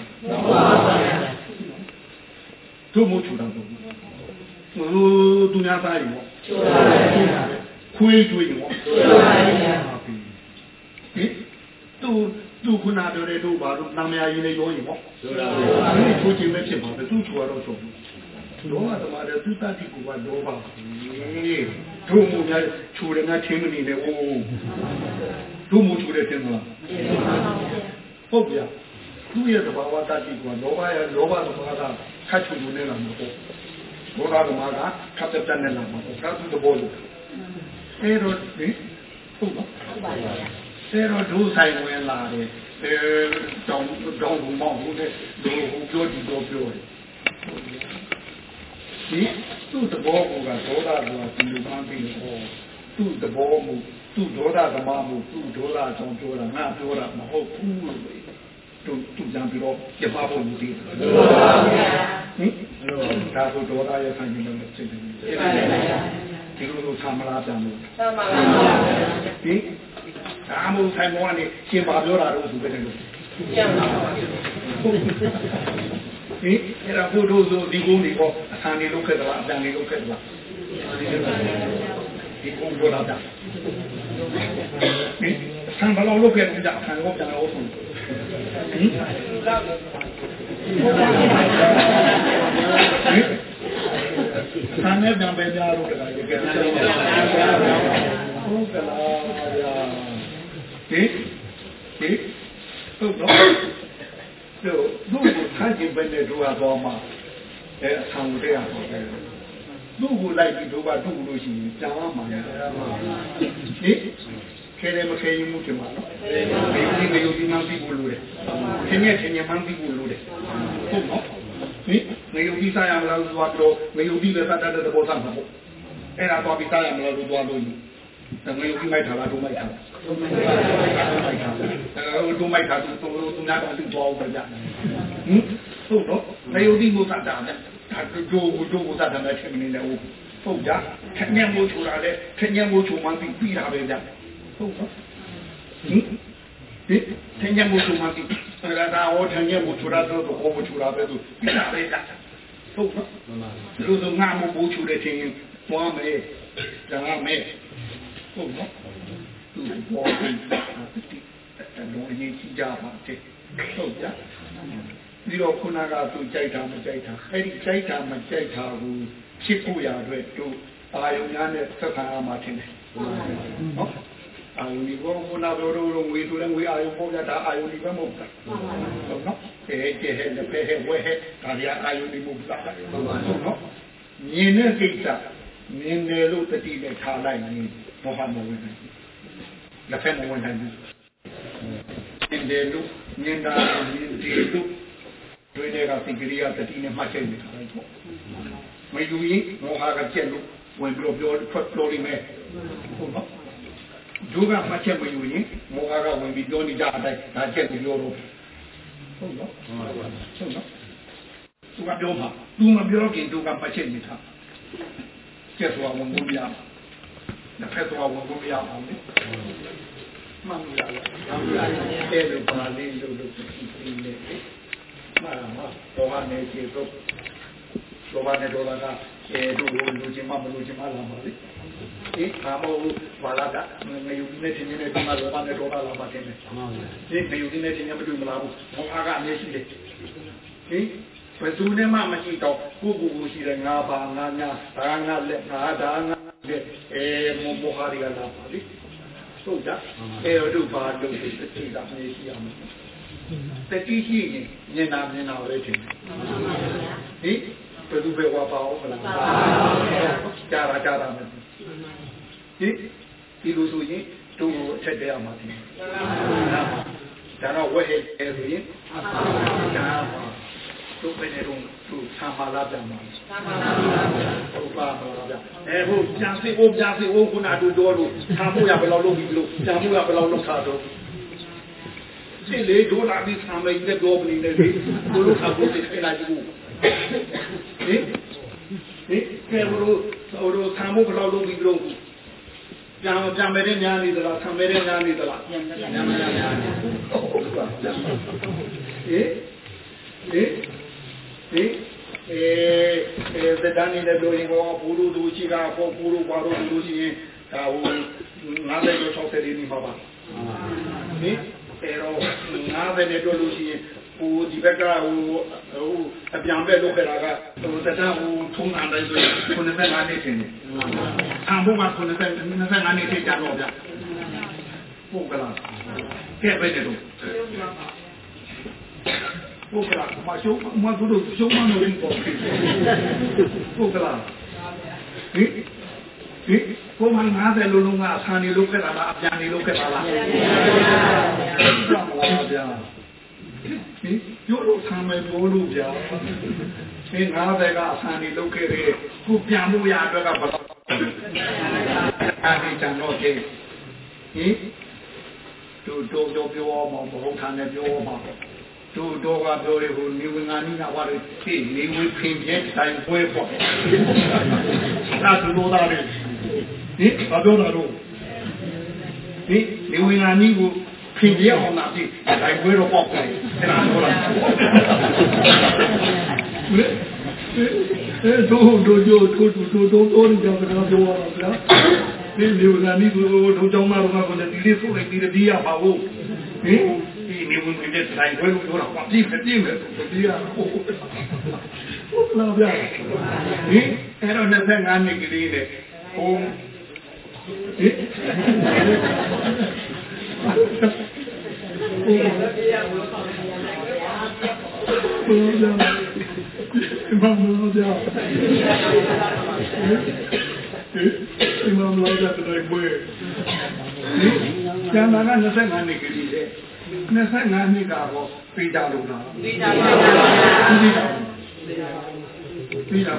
A: ဒုမို့ချိုးတာ ကိုဟိုများသားရင်ပေါ့
C: ကျိုးပါဗျာ
A: ခွေးကျွေးရင်ပေါ့
C: ကျိုးပါဗျာ
A: ဟင်သူသူခုနပြောတဲ့တို့ဘာလို့နာမည်ရင်းလေးရောရင်ပေါ့
B: ဆိုတာ
A: ဒီချိုးချင်းပဲဖြစ်ပါပဲသူ့ချွာတော့ဆိုဘူးလောကသမားတဲ့သူတတိကူကလောပါဘူးတို့မူများချူတယ်ငါချင်းမနေနဲ့အိုးတို့မူချူတယ်တင်မလားဟုတ်ဗျာသူ့ရဲ့သဘာဝတတိကူကလောဘရဲ့လောဘသမားကခတ်ချူလို့နေလာမှာပေါ့ လောဘသမားကခတ်တဲ့နဲ့လာမှာပေါ့ကာသူတဘောလို့အဲတော့ဒီဟုတ်နော်
C: ဟုတ်ပါဗျာ
A: အဲတော့ဒုဆိုင်ဝင်လာတယ်အဲတောင်းတောင်းဘူးမောင်းဘူးတဲ့ဒုပြောကြည့်တော့ပြောတယ်ဒီသူ့တဘောကဒေါသကဒီလိုမှန်းပြီးဟောသူ့တဘောမူသူ့ဒေါသသမားမူသူ့ဒေါသကြောင့်ပြောတာငါပြောတာမဟုတ်ဘူးလို့ သူသူကြံပြီးတော့ပြပါဖို့လူသေးတယ်
C: ကျိုးပါဗျာ
A: ဟင်ဒါဆိုဒေါသရဲ့ဆိုင်ခြင်းနဲ့ဖြစ်တယ်
C: ကျိုးပါဗျာ
A: ဒီလိုလိုဆာမလာပြန်လို့
C: သမ္မာပါဗျာ
A: ဟင်ဒါမှမဟုတ်ဆိုင်ပေါ်ကနေရှင်ပါပြောတာတော့သူပဲတယ်လို့
C: ကျမ်းပါဗျာ
A: ဟင်အဲ့ဒါဘုဒ္ဓဆိုဒီကုန်းဒီပေါ့အဆန်နေလုပ်ခဲ့သလားအတန်နေလုပ်ခဲ့သလားဒီကုန်းပြောတာဒါဟင်ဆန်ဘယ်လောက်လုပ်ခဲ့ကြဆန်ရောပြန်ရောဆုံးဟင် ဆန်နဲ့ပြန်ပဲကြားလို့တခါကြည့်ကြတယ်ဟုတ်ကလားဗျာဟင်ဟင်ဟုတ်တော့တို့တို့ကိုထားခြင်းပဲနဲ့တို့ကတော့မှအဲအဆောင်တဲ့ရပါပဲသူ့ကိုလိုက်ပြီးတို့ကတို့လို့ရှိရင်ကြားမှာရဟင် ခဲတယ်မခဲရင်မှုတင်ပါနော်ဒီဒီမေယုဒီမှန်ပြီးဘူးလို့တယ်ခင်းရဲ့ခင်းရဲ့မှန်ပြီးဘူးလို့တယ်ဟုတ်နော်ဟင်မေယုဒီစားရမလားလို့သွားတော့မေယုဒီလည်းသတ်တဲ့သဘောဆောင်မှာပေါ့အဲ့ဒါသွားပြီးစားရမလားလို့သွားလို့တမေယုဒီမိုက်ထားလားတို့မိုက်ထားလားတို့မိုက်ထားအဲတို့မိုက်ထားသူတို့သူနာတော့သူသွားအောင်ကြဟင်ဟုတ်တော့မေယုဒီကိုသတ်တာနဲ့ဒါတို့တို့ကိုသတ်တယ်ချင်းနေတယ်ဟုတ်ကြခက်ညံမို့ချူတာလေခက်ညံမို့ချူမှပြီးပြီးတာပဲကြ ဟုတ်နော်ဟင်ဒီထင်ရမှုသူမှပြီးအဲ့ဒါဟောထင်ရမှုချူတာတော့ဟောမချူတာပဲသူပြီးတာပဲကြဟုတ်နော်လူတို့ငါမဘူးချူတဲ့ချင်းပွားမယ်ဒါမယ်ဟုတ်နော်သူပေါ်ပြီးတော့ရေးကြည့်ကြပါတဲ့ဟုတ်ကြပြီးတော့ခုနကသူကြိုက်တာမကြိုက်တာအဲ့ဒီကြိုက်တာမကြိုက်တာကိုဖြစ်ဖို့ရအတွက်သူအာယုံများနဲ့ဆက်ဆံရမှာထင်တယ်နော် အာယုန်ဒီဘောခုနပြောတော့ငွေဆိုလည်းငွေအာယုန်ပေါ်ကြတာအာယုန်ဒီပဲမဟုတ်ဘူးဟုတ်နော်အဲကျဲဟဲ့လက်ဖဲဟဲ့ဝဲဟဲ့ဒါကြအာယုန်ဒီမဟုတ်ဘူးဟုတ်နော်မြင်တဲ့ကိစ္စမြင်တယ်လို့တတိနဲ့ထားလိုက်ရင်ဘောဟာမဝင်နိုင်ဘူးလက်ဖဲမဝင်နိုင်ဘူးမြင်တယ်လို့မြင်တာမြင်တယ်လို့တွေ့တဲ့ကသင်္ကရိယာတတိနဲ့မှတ်ချက်နေတာပေါ့မယူရင်မောဟကကျက်လို့ဝင်ပြီးတော့ပြောထွက်ပြောနေမယ်ဟုတ်နော် ဒုကမှတ်ချက်မယူရင်မောဟကဝင်ပြီးပြောနေကြအတိုင်းဒါချက်ကိုပြောတော့ဟုတ်နော်ဟုတ်နော်သူကပြောမှာသူမပြောခင်သူကမှတ်ချက်နေတာကျက်သွားဝင်လို့ရမှာတစ်ဖက်သွားဝင်လို့ရအောင်လေမှန်လားမှန်လားအဲ့လိုပါလေးလို့လို့ပြင်းနေတယ်မှန်ပါတော့ကနေချေတော့လောဘနဲ့ဒေါသကအဲတို့လူချင်းမမလူချင်းမလာပါလေ ဒီအာမောဘာလာကငယူနေချင်းနေဒီမှာလောဘနဲ့ဒေါသလာပါတဲ့ဒီငယူနေချင်းမတွေ့မလားဘူးဘောဟာကအမြဲရှိတယ်ဟင်ဘယ်သူနဲ့မှမရှိတော့ကိုကိုကိုရှိတယ်ငါပါငါညာဒါငါလက်ငါဒါငါလက်အဲမောဘောဟာရီကလာပါလေဟုတ်ကြအဲတို့ဘာလို့ဒီတတိကမြဲရှိအောင်တတိရှိရင်မြင်တာမြင်တာပဲထင်တယ်ဟင်ဘယ်သူပဲဝါပါအောင်မလားကြားတာကြားတာမယ် ဒီဒီလိုဆိုရင်တို့အထက်တဲရမှာဒီဒါတော့ဝဲဟဲ့ဆိုရင်ဒါတို့ပဲနေတော့သူဆာမာလာပြန်မှာဆာမာလာဟုတ်ပါပါဗျအဲဟိုပြန်စီဟိုပြန်စီဟိုခုနတို့တော်လို့ဆာမှုရဘယ်လောက်လုပ်ပြီးလို့ပြန်မှုရဘယ်လောက်လုပ်ထားတော့ဒီလေဒိုလာပြီးဆာမိတ်တဲ့တော့မနေနဲ့လေတို့လို့ခါဖို့တိလာကြည့်ဟင်ဟင်ကဲဘလို့ဟိုတို့ဆာမှုဘယ်လောက်လုပ်ပြီးလို့ ပြန်ပြန်မဲတဲ့ညာနေသလားဆံမဲတဲ့ညာနေသလားပြန်ပြန်ညာညာဟင်ဟင်ဟင်ဟင်အဲအဲသတ္တန်နေတဲ့ပြောရင်ကောဘူလူလူရှိကပေါ်ဘူလူပါလို့လူရှိရင်ဒါဟို90ကျော်60လေးနေပါပါဟင်အဲတော့90နဲ့ပြောလို့ရှိရင် ဟိုဒီဘက်ကဟိုဟိုအပြန်ပဲလုပ်ခဲ့တာကဟိုတတဟိုထုံးနိုင်တယ်ဆိုရင်95နှစ်တင်တယ်အံဘုံက95နှစ်တိကျတော့ဗျဟုတ်ကလားကဲပဲတယ်တော့ဟုတ်ကလားမရှုံးမတို့ရှုံးမလို့ရင်ပေါ့ဟုတ်ကလားဟင်ဟင်ကိုမ90လုံးလုံးကဆန်နေလို့ခဲ့တာလားအပြန်နေလို့ခဲ့တာလားပြန်ပါလားဗျာ ဟင်ပြောလို့ဆံမယ်ပြောလို့ဗျာဟင်90ကအဆန်နေလို့ခဲ့တယ်ခုပြန်မှုရအတွက်ကဘယ်တော့အဲဒီတန်တော့သေးဟင်တို့တို့တို့ပြောမှာဘုံထားနေပြောမှာတို့တော့ကပြောရဟိုနေဝင်ငါနိနာဝရသိနေဝင်ခင်ပြတိုင်းပွဲပေါ့သာသူတို့သားလေးဟင်ဘာပြောတာတော့ဟင်နေဝင်ငါနိကို ခင်ပြအောင်လာပြီတိုင်းပွဲတော့ပေါ့တယ်အဲ့ဒါပြောလားအဲတို့တို့တို့တို့တို့တို့တို့ကြောင့်ကတော့ပြောရအောင်ဗျာဒီနေဝင်ငါနိကိုတို့ကြောင့်မှတော့ကတော့ဒီလေးဆိုလိုက်ဒီဒီရပါဘူးဟင်ဒီနေဝင်တဲ့တိုင်းပွဲလို့ပြောတာပါပြီပြည့်မယ်ဒီရဟုတ်လားဗျာဟင်အဲ့တော့25နှစ်ကလေးနဲ့ဟိုဟင် 25နှစ်ကလေးတဲ့25နှစ်ကတော့ပြေးကြလို့လား
C: သိတာပါဗျာ
A: ပြေးကြပြေးကြ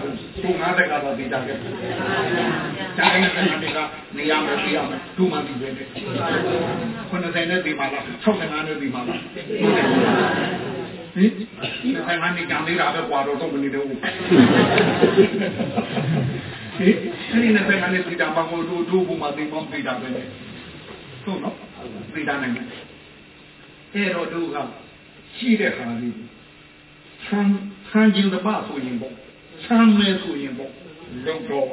A: ဘူးသူငါးတက်ကတော့ပြေးကြခဲ့ကျန်တဲ့25နှစ်ကနေရာမပြေးရမယ်ဒူမှပြီးပဲ90နဲ့ဒီမှာလား65နဲ့ဒီမှာလားဟင်ဒီဆိုင်ကနေကြံနေတာပဲကွာတော့တော့မနေတော့ဘူးဟင်အဲ့ဒီနဲ့ဆိုင်ကနေပြည်တာမကိုတို့တို့ဘုံမှာသိပေါင်းပြည်တာပဲဟုတ်နော်ပြည်တာနိုင်တယ်အဲ့တော့တို့ကရှိတဲ့ခါလေးဆန်းဆန်းကျင်တပါဆိုရင်ပေါ့ ဆန်းမဲဆိုရင်ပေါ့လောက်တော့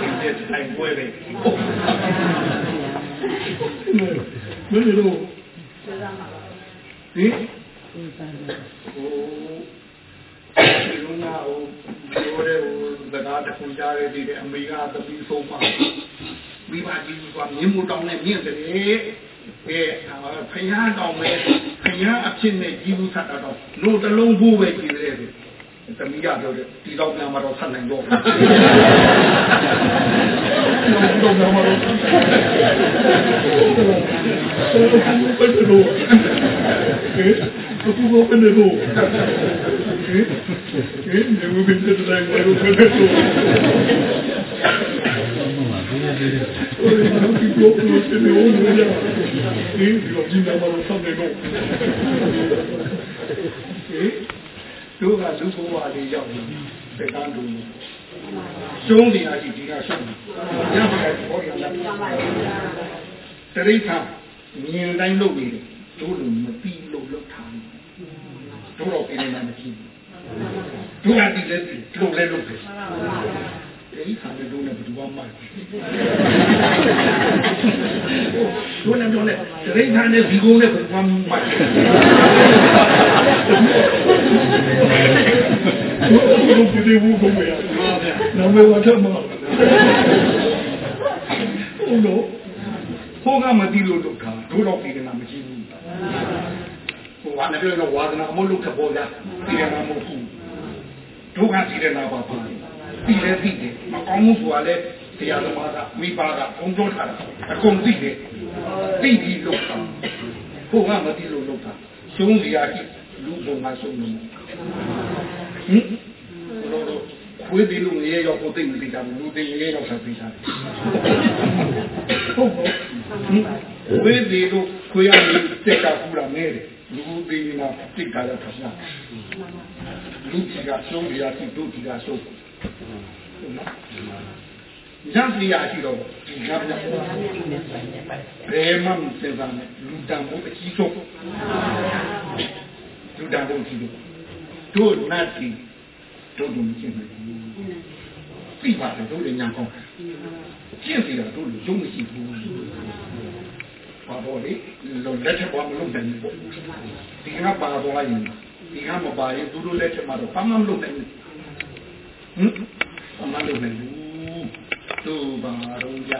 A: ဒီတိုင်းပွဲပဲမင်းတို့ဟင်ဟိုဒီလိုနာဟိုပြောတဲ့ဟိုစကားတစ်ခုကြားရသေးတယ်အမေကတပီဆုံးမှာမိဘကြီးကမြင်းမတောင်းနဲ့မြင့်တယ်အဲဖယားတောင်းမဲ့ဖယားအဖြစ်နဲ့ကြီးဘူးဆက်တော့လို့တလုံးဖို့ပဲကြည်တယ် သမီးရပြောတယ်ဒီတော့ညမှာတော့ဆက်နိုင်တော့ဘူးတော့ညမှာတော့ဆိုတော့ဘူးပဲလို့ဟဲ့ဘူးပဲလို့ဟဲ့ဟဲ့ညမှာပြန်တဲ့တိုင်းဘာလို့ပဲလို့ဒီလိုမျိုးဖြစ်နေလို့ရတယ်။ဒီလိုကြီးနာမလို့ဆက်နေတော့ တို့ကလူဘဝလေးရောက်နေစကန်းတို့ရှုံးနေရရှိဒီကရှုံးညမှာပေါ်ရလာတရိခါမြင်တိုင်းလုပ်နေတယ်တို့လူမပြီးလို့လုပ်ထားတယ်တို့တော့ပြင်နေတာမရှိဘူးတို့ကဒီလက်တို့လည်းလုပ်တယ်ဒီခါနဲ့တို့လည်းဘယ်သူမှမတို့လည်းတို့လည်းတရိခါနဲ့ဒီကုန်းနဲ့ဘယ်သူမှမ တို့ပြည်ဘူးကုန်ရနာမည်ဝတ်ထမဟုတ်တော့ဟိုကမတိလို့လုပ်တာတို့တော့ပြည်နေတာမရှိဘူးဟိုကလည်းပြောတော့ဝါဒနာမလို့ခပေါ်လားပြည်နေတာမဟုတ်ဘူးတို့ကပြည်နေတာပါပါပြည်လဲပြည်တယ်မကောင်းမှုဆိုတာလဲတရားသမားကမိဘကကုံတော်ထားတာအကုန်သိတယ်သိပြီးလုပ်တာဟိုကမတိလို့လုပ်တာရှုံးစရာကြီးလူပုံမှာရှုံးနေဟင် လို့တော့ခွေးဒီလူငရေရောက်ကိုသိမသိတာဘူးလူသိငရေရောက်ဆက်သိတာဟုတ်ဟုတ်ခွေးဒီလူခွေးရည်တက်တာကူတာနေတယ်လူသိနေတာတိတ်ကြရတာရှာလူကြီးကရှုံးစရာကြီးတို့ကြီးကရှုံးရန်စီယာရှိတော့ဒီကပ်ဘယ်မှမစင်စားနဲ့လူတန်ဖို့အကြီးဆုံးလူတန်ဖို့ကြီးလို့တို့နတ်ကြီး တို့တို့မရှင်းနိုင်ဘူးသိပါတယ်တို့လည်းညာကောင်းရှင်းစီတာတို့လည်းရုံးမရှိဘူးဘာလို့လဲလောလက်ချက်ပေါ်မလုပ်နိုင်ဘူးဒီကပါတော့ရင်ဒီကမပါရင်တို့တို့လက်ချက်မှာတော့ဘာမှမလုပ်နိုင်ဘူးဟင်ဘာမှလုပ်နိုင်ဘူးတို့ဘာတော့ရ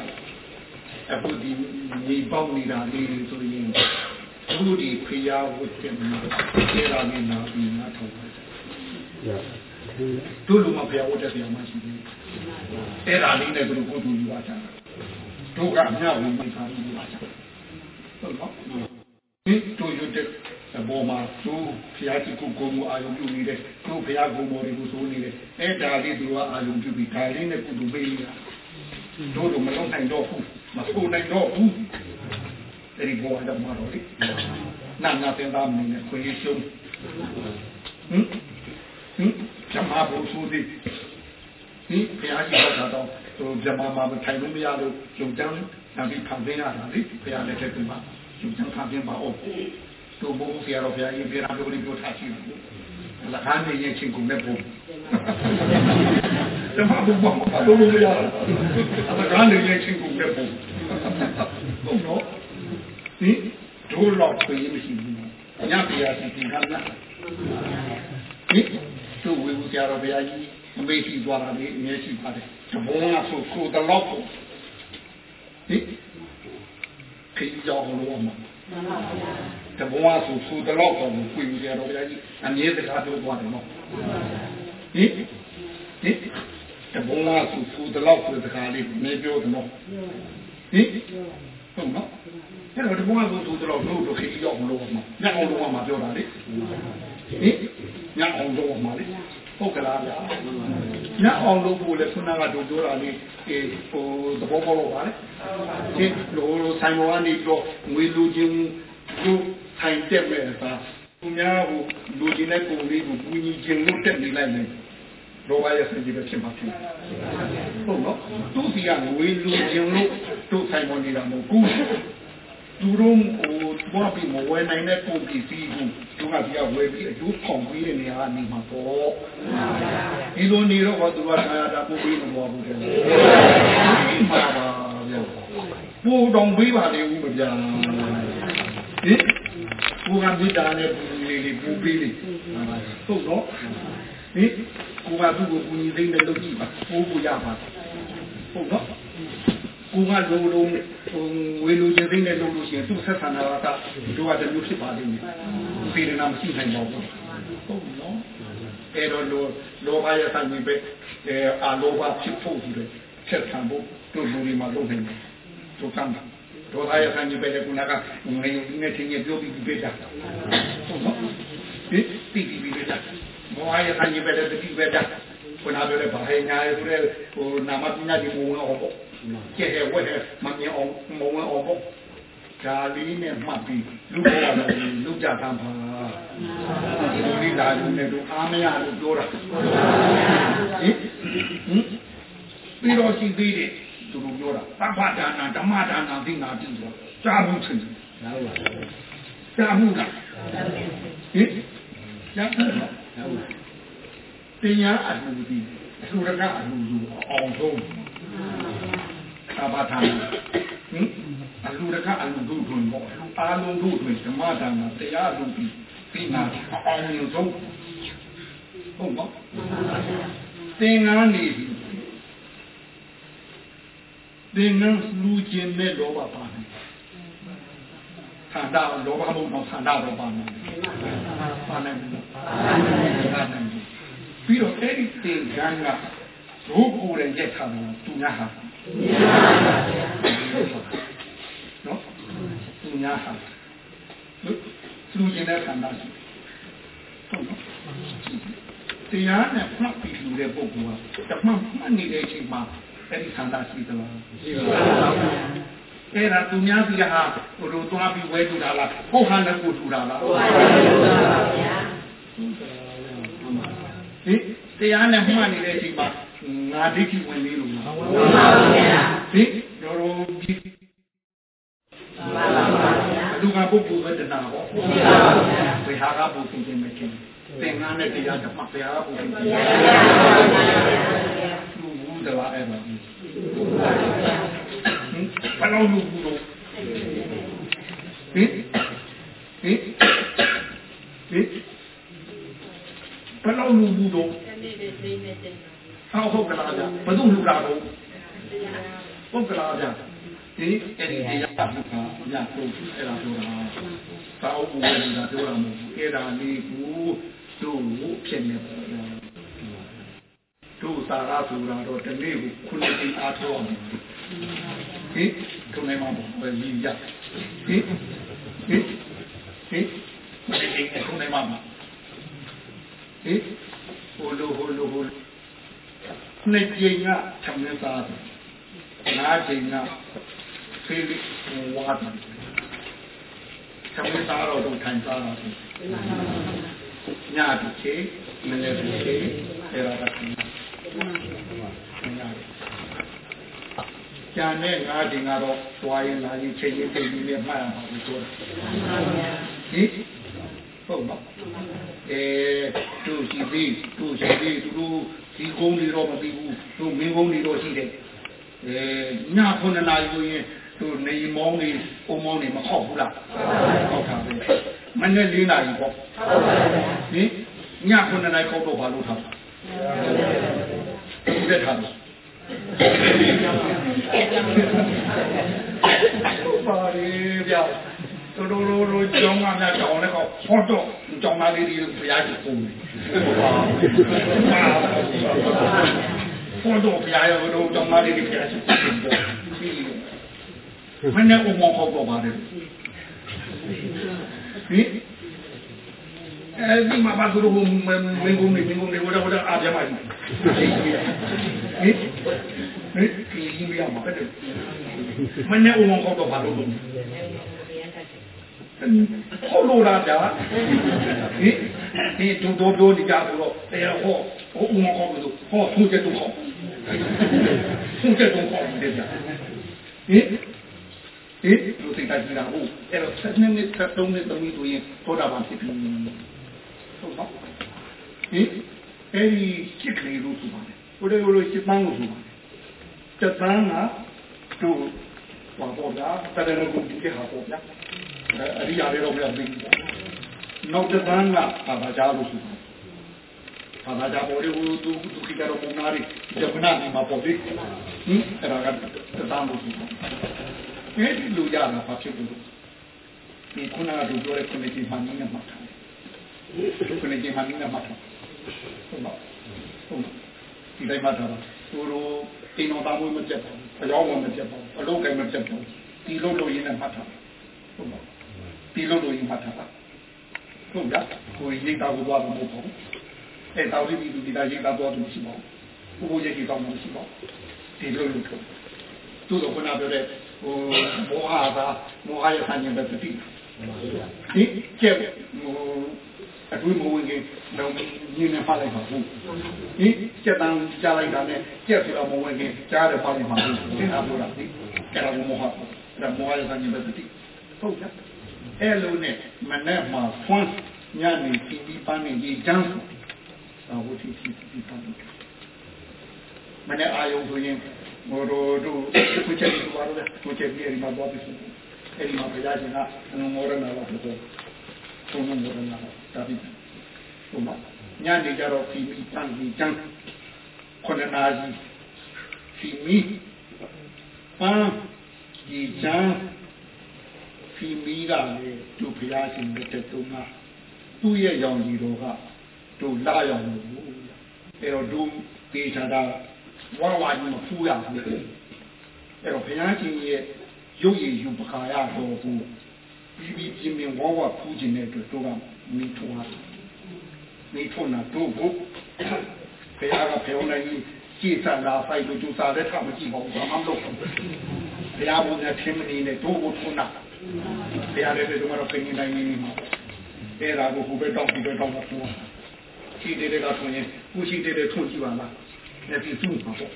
A: အခုဒီမြေပေါက်နေတာလေးဆိုရင်သူဒီဖျားဝတ်တယ်မှာကျေရာနေနာပြီးနားထောင်ပါတို့ လူမဖျားဝတ်တဲ့ဆရာမရှိဘူးအဲ့ဒါလေးနဲ့သူတို့ကိုယ်တူယူပါချာတို့ကမြောက်ဝင်မှထားပြီးပါချာဟုတ်နော်ဒီတို့ယူတဲ့ဘောမှာသူဖျားတိကိုကိုမအာယုံပြုနေတယ်သူဖျားကိုမော်တွေကိုဆိုနေတယ်အဲ့ဒါလေးသူကအာယုံပြုပြီးဒါလေးနဲ့ကုတူပေးနေတာတို့တို့မလုံးနိုင်တော့ဘူးမဆိုနိုင်တော့ဘူးအဲ့ဒီဘောကတော့မတော်လေနာနာတင်သားမင်းနဲ့ခွေးရှုံးဟင်ဟင် ဂျမားဘုဆိုသည်ဒီဖျားကြီးတော့တော့ဟိုဂျမားမှာထိုင်လို့မရလို့ဂျုံတန်းနာပြီးဖန်သိရတာလေဖျားလက်ထက်ကမှာဂျုံတန်းဖန်သိပါအောင်တို့ဘုံဆရာတော်ဖျားကြီးပြေရာလို့ပြောထားရှိတယ်လကားနေရင်ချင်းကုန်မဲ့ဘုံဂျမားဘုံဘာလို့မရလကားနေရင်ချင်းကုန်မဲ့ဘုံဟုတ်တော့ဒီဒိုးတော့ပြေးမရှိဘူးညပြရစီသင်္ကန်းလားဒီ တို့ဝေဘူးဆရာတော်ဘုရားကြီးအမေရှိသွားတာလေအမြဲရှိပါတယ်တဘုံကဆိုကိုတလောက်ကိုဒီခေကြောင်းလို့မှာတဘုံကဆိုကိုတလောက်ကိုကိုဝေဘူးဆရာတော်ဘုရားကြီးအမြဲတကားပြောသွားတယ်နော်ဟင်ဟင်တဘုံကဆိုကိုတလောက်ကိုတကားလေးနေပြောတယ်နော်ဟင်ဟုတ်နော်အဲ့တော့ဒီဘုရားဆိုဆိုတော့တို့တို့ခေကြောင်းလို့မှာညအောင်လို့မှာပြောတာလေဟင် ညအောင်လို့မှာလေဟုတ်ကလားဗျာညအောင်လို့ပို့လဲခုနကတို့ပြောတာလေးအေးဟိုသဘောပေါက်တော့ပါလေရှင်းလို့ဆိုင်မောကနေတော့ငွေလူချင်းတို့ထိုင်တက်မဲ့သာသူများဟိုလူချင်းတဲ့ပုံလေးကိုပူညီချင်းလို့တက်နေလိုက်မယ်လောဘရဲ့စင်ကြီးပဲဖြစ်မှာဖြစ်ဟုတ်နော်သူစီကငွေလူချင်းလို့တို့ဆိုင်မောနေတာမဟုတ်ဘူး သူတို့ဟိုဘောပြီးမဝယ်နိုင်တဲ့ပုံပစ္စည်းကိုသူကပြဝယ်ပြီးအကျိုးဖောင်ပြီးတဲ့နေရာကနေမှာပေါ့ဒီလိုနေတော့ဟောသူကဆရာတာပို့ပြီးမပေါ်ဘူးတဲ့ဒီမှာပါဗျာပို့တော်ပေးပါလေဦးမဗျာဟင်ကိုကမိတာနဲ့ပူလေးလေးပူပေးလေးဟုတ်တော့ဟင်ကိုကသူ့ကိုပူညီသိမ့်တဲ့လုပ်ကြည့်ပါပို့ဖို့ရပါဟုတ်တော့ ကိုကလိုလိုဝေလူချင်းသိနေလို့လို့ရှိရင်သူ့ဆက်ဆံတာကတို့ကတမျိုးဖြစ်ပါလိမ့်မယ်။စေရနာမရှိနိုင်ပါဘူး။ဟုတ်နော်။အဲတော့လောလောဘရဲ့ဆိုင်ပဲအဲအလောဘဖြစ်ဖို့ဒီဆက်ဆံဖို့တို့လူတွေမှာလုပ်နေတယ်။တို့ကမ်းတာ။ဒေါသရဲ့ဆိုင်ပဲကနာကငယ်ငယ်ချင်းပြောပြီးပြတာ။ဟုတ်နော်။ဒီတီတီပြတာ။မောဟရဲ့ဆိုင်ပဲတတိပဲတာ။ခုနပြောတဲ့ဘာဟဲညာရဲ့ဆိုတဲ့ဟိုနာမပညာဒီမုံတော့ပေါ့ ကျဲဝဲမမြင်အောင်မုံအောင်ပေါ့ဒါလေးနဲ့မှတ်ပြီးလူပေါ်လာလူကြတမ်းပါဒီလိုလာလူနဲ့တို့အားမရလို့ပြောတာဟင်ဟင်ပြီးတော့ရှိသေးတယ်သူတို့ပြောတာသဗ္ဗဒါနာဓမ္မဒါနာသိနာပြီဆိုကြားမှုချင်းကြားမှုလားဟင်ကြားမှုလားတရားအလှူဒီအလှူရကအလှူယူအောင်ဆုံး သာဘာသာဟင်အလူရကအလူတို့တွင်ပေါ့လူအားလုံးတို့တွင်ဓမ္မဒါနတရားလုံးပြီးပြီးနာအောင်မြင်ဆုံးဟုတ်ပါသင်္ကန်းနေပြီသင်္ကန်းလူချင်းနဲ့လောဘပါနေခန္ဓာလောဘဘုံတော့ခန္ဓာတော့ပါနေပါနေပါနေပြီးတော့အဲ့ဒီသင်္ကန်းကဘုကိုယ်ရဲ့ထားတယ်သူများဟာ နော်သူများဟာလူကျင်တဲ့ခန္ဓာရှိဟုတ်နော်တရားနဲ့မှတ်ပြီးလူတဲ့ပုဂ္ဂိုလ်ကတမန်မှတ်နေတဲ့အချိန်မှာအဲ့ဒီခန္ဓာရှိသလားရှိပါဘူးအဲ့ဒါသူများစီကဟာဟိုလိုသွားပြီးဝဲထူတာလားကိုယ်ဟာလည်းကိုထူတာလားကိုယ်ဟာလည်းထူတာပါဗျာဟင်တရားနဲ့မှတ်နေတဲ့အချိန်မှာ ငါဒိဋ္ဌိဝင်လေးလို့လားဝင်ပါဘူးဗျာဟင်တော်တော်ကြီးမှန်ပါပါဗျာလူကပုဂ္ဂိုလ်ပဲတဏှာပေါ့မှန်ပါပါဗျာဝိဟာရပုဂ္ဂိုလ်ချင်းပဲချင်းသင်္ကန်းနဲ့တရားဓမ္မဘုရားဘုရား
C: ဘုရား
A: လူဘူးတလားအဲ့မှာဟင်ဘယ်လိုလူဘူးတော့ဟင်ဟင်ဟင်ဘယ်လိုလူဘူးတော့ ဟောဟုတ်ကလားဗျဘယ်သူလူလားတော့ဟုတ်ကလားဗျဒီအဲ့ဒီတရားကဘုရားညတော့အဲ့ဒါပြောတာသာအုပ်ဘူးကပြောတာမဟုတ်ဘူးအဲ့ဒါလေးကိုတို့ဖြစ်နေပါလားတို့သာရဆိုတာတော့ဒီနေ့ကိုခုနှစ်သိအားထုတ်အောင်ဟင်ထုံနေမှာပဲရည်ရဟင်ဟင်ဟင်မနေ့ကထုံနေမှာဟင်ဟိုလိုဟိုလိုဟို နှစ်ကြိမ်ကထမင်းသားတယ်ငါးကြိမ်ကဖေးဝါတယ်ထမင်းသားတော့ထိုင်သားတာညတူချေမနေ့တူချေအဲ့ဒါကကျန်တဲ့ငါးကြိမ်ကတော့သွားရင်လာရင်ချိန်ရင်ချိန်ပြီးနဲ့မှတ်ရမှာလို့ပြောတယ်ဟင်ဟုတ်ပါ အဲသူရှိသေးသူရှိသေးသူတို့ဒီကုန်းတွေတော့မသိဘူးသူမင်းကုန်းတွေတော့ရှိတယ်အဲည9နာရီဆိုရင်သူနေမောင်းနေအုံမောင်းနေမခောက်ဘူးလားခောက်တာပဲမနေ့၄နာရီပေါ့ဟင်ည9နာရီခောက်တော့ဘာလို့ထားလဲဒီထားတယ်ပါရီဗျာ တို့တို့တို့ကျောင်းကများတောင်းလည်းကောဟောတော့ကျောင်းသားလေးတွေဘုရားကြီးပုံနေဟောတော့ဘုရားရောတို့ကျောင်းသားလေးတွေဘုရားကြီးပုံနေမနေ့ကမောဟောတော့ပါတယ်ဟင်အဲဒီမှာဘာလို့မင်းကုန်နေမင်းကုန်နေဝဒဝဒအားပြမကြီးဟင်ဟင်ဒီကြီးမရမှာတဲ့မနေ့ကမောဟောတော့ဘာလို့ လဲဟောလို့လားဗျာဟင်ဒီတူတိုးတိုးဒီကြတော့တရားဟောဟိုဦးမဟောလို့ဟောသူကျတော့ဟောသူကျတော့ဟောတယ်ဗျာဟင်ဟင်လူစိတ်တိုင်းလာဟုတ်အဲ့တော့ဆက်နေနဲ့သုံးနေသုံးပြီးဆိုရင်သောတာပန်ဖြစ်ပြီဟုတ်ပါဟင်အဲ့ဒီစိတ်ကလေးလို့ဆိုပါတယ်ဘုရားလိုစိတ်မှန်းလို့ဆိုပါတယ်တသန်းကတို့ဘာပေါ်တာတရဏဂုတိကဟာပေါ်လား အရိယာတွေတော့မရဘူးနောက်တစ်ပန်းကဘာသာကြားလို့ဆိုဘာသာကြားပေါ်လေဟိုသူသူခိကတော့ပုံနာရီဂျပနာဒီမှာပေါ်ပြီဟင်အဲ့ဒါကတသန်းလို့ဆိုအဲဒီလူရတာဘာဖြစ်လို့ဒီခုနကသူပြောတဲ့ခုနှစ်ကြီးမှနည်းနဲ့မှတ်ထားတယ်ခုနှစ်ကြီးမှနည်းနဲ့မှတ်ထားဟုတ်ပါဟုတ်ဒီတိုင်းမှတ်ထားတာသူတို့အိမ်တော်သားမွေးမပြတ်ပါဘူးအကြောင်းမပြတ်ပါဘူးအလုပ်ကိုင်မပြတ်ပါဘူးဒီလိုလိုရင်းနဲ့မှတ်ထားဟုတ်ပါ ဒီလိုလိုရင်မှတ်ထားတာဟုတ်လားကိုရိတ်တာကိုသွားလို့မဟုတ်ဘူးအဲတောက်လေးဒီဒီတိုင်းရိတ်တာသွားလို့ရှိပါဘူးဘိုးဘိုးရိတ်တောင်းလို့ရှိပါဒီလိုလိုထုတ်သူတို့ကနာပြောတဲ့ဟိုမောဟသာမောဟရဲ့ဆန်းကျင်တဲ့တိဒီကျက်ဟိုအတွေ့မဝင်ခင်တော့ညနေဖားလိုက်ပါဘူးဒီကျက်တန်းကြားလိုက်တာနဲ့ကျက်ဆိုတော့မဝင်ခင်ကြားတယ်ဖားလိုက်ပါဘူးသင်္ဟာပြောတာဒီကျက်တော့မောဟဒါမောဟရဲ့ဆန်းကျင်တဲ့တိဟုတ်လား အဲ့လိုနဲ့မနဲ့မှာဖွင့်ညနေပြီးပြီးပန်းနေဒီတန်းသာဝတိစီပြီးပန်းနေမနဲ့အာယုံဆိုရင်မော်တော်တို့ကိုချက်ပြီးပါတော့ကိုချက်ပြီးအဲ့ဒီမှာသွားပြီးအဲ့ဒီမှာဘုရားရှင်ကအနုမောရဏလာဆိုတော့သုံးမောရဏလာတာပြီးဟိုမှာညနေကြတော့ပြီးပြီးပန်းပြီးတန်းခုနနာကြီးစီမီပန်းဒီချမ်း ဖီမီကလည်းသူဘုရားရှင်တဲ့တုန်းကသူ့ရဲ့ရောင်ကြီးတော်ကသူလာရောင်လို့အဲ့တော့သူတေချာတာဝါဝါကြီးမဖူးရဘူးအဲ့တော့ဘုရားရှင်ရဲ့ရုပ်ရည်ယူပခါရတော်ကိုပြီးပြီးပြင်းပြင်းဝါဝါဖူးခြင်းတဲ့အတွက်သူကမိထွားမိထွန်းတာတို့ကိုဘုရားကဖျောင်းနေကြီးကြည်စားလာဖိုက်လို့သူစားတဲ့ထမကြည့်ပါဘူးဘာမှမလုပ်ဘူးဘုရားဘုရားထင်းမနေနဲ့တို့ကိုထွန်းတာ ဘုရားလည်းဒီမှာခင်းနေတိုင်းနေမှာအဲ့ဒါကိုဟိုဘက်တောင်းဒီဘက်တောင်းမှာထွန်းရှိတဲ့ကထွန်းရင်ကိုရှိတဲ့ထွန်းကြည့်ပါလားလက်ပြီးသူ့မှာပေါ့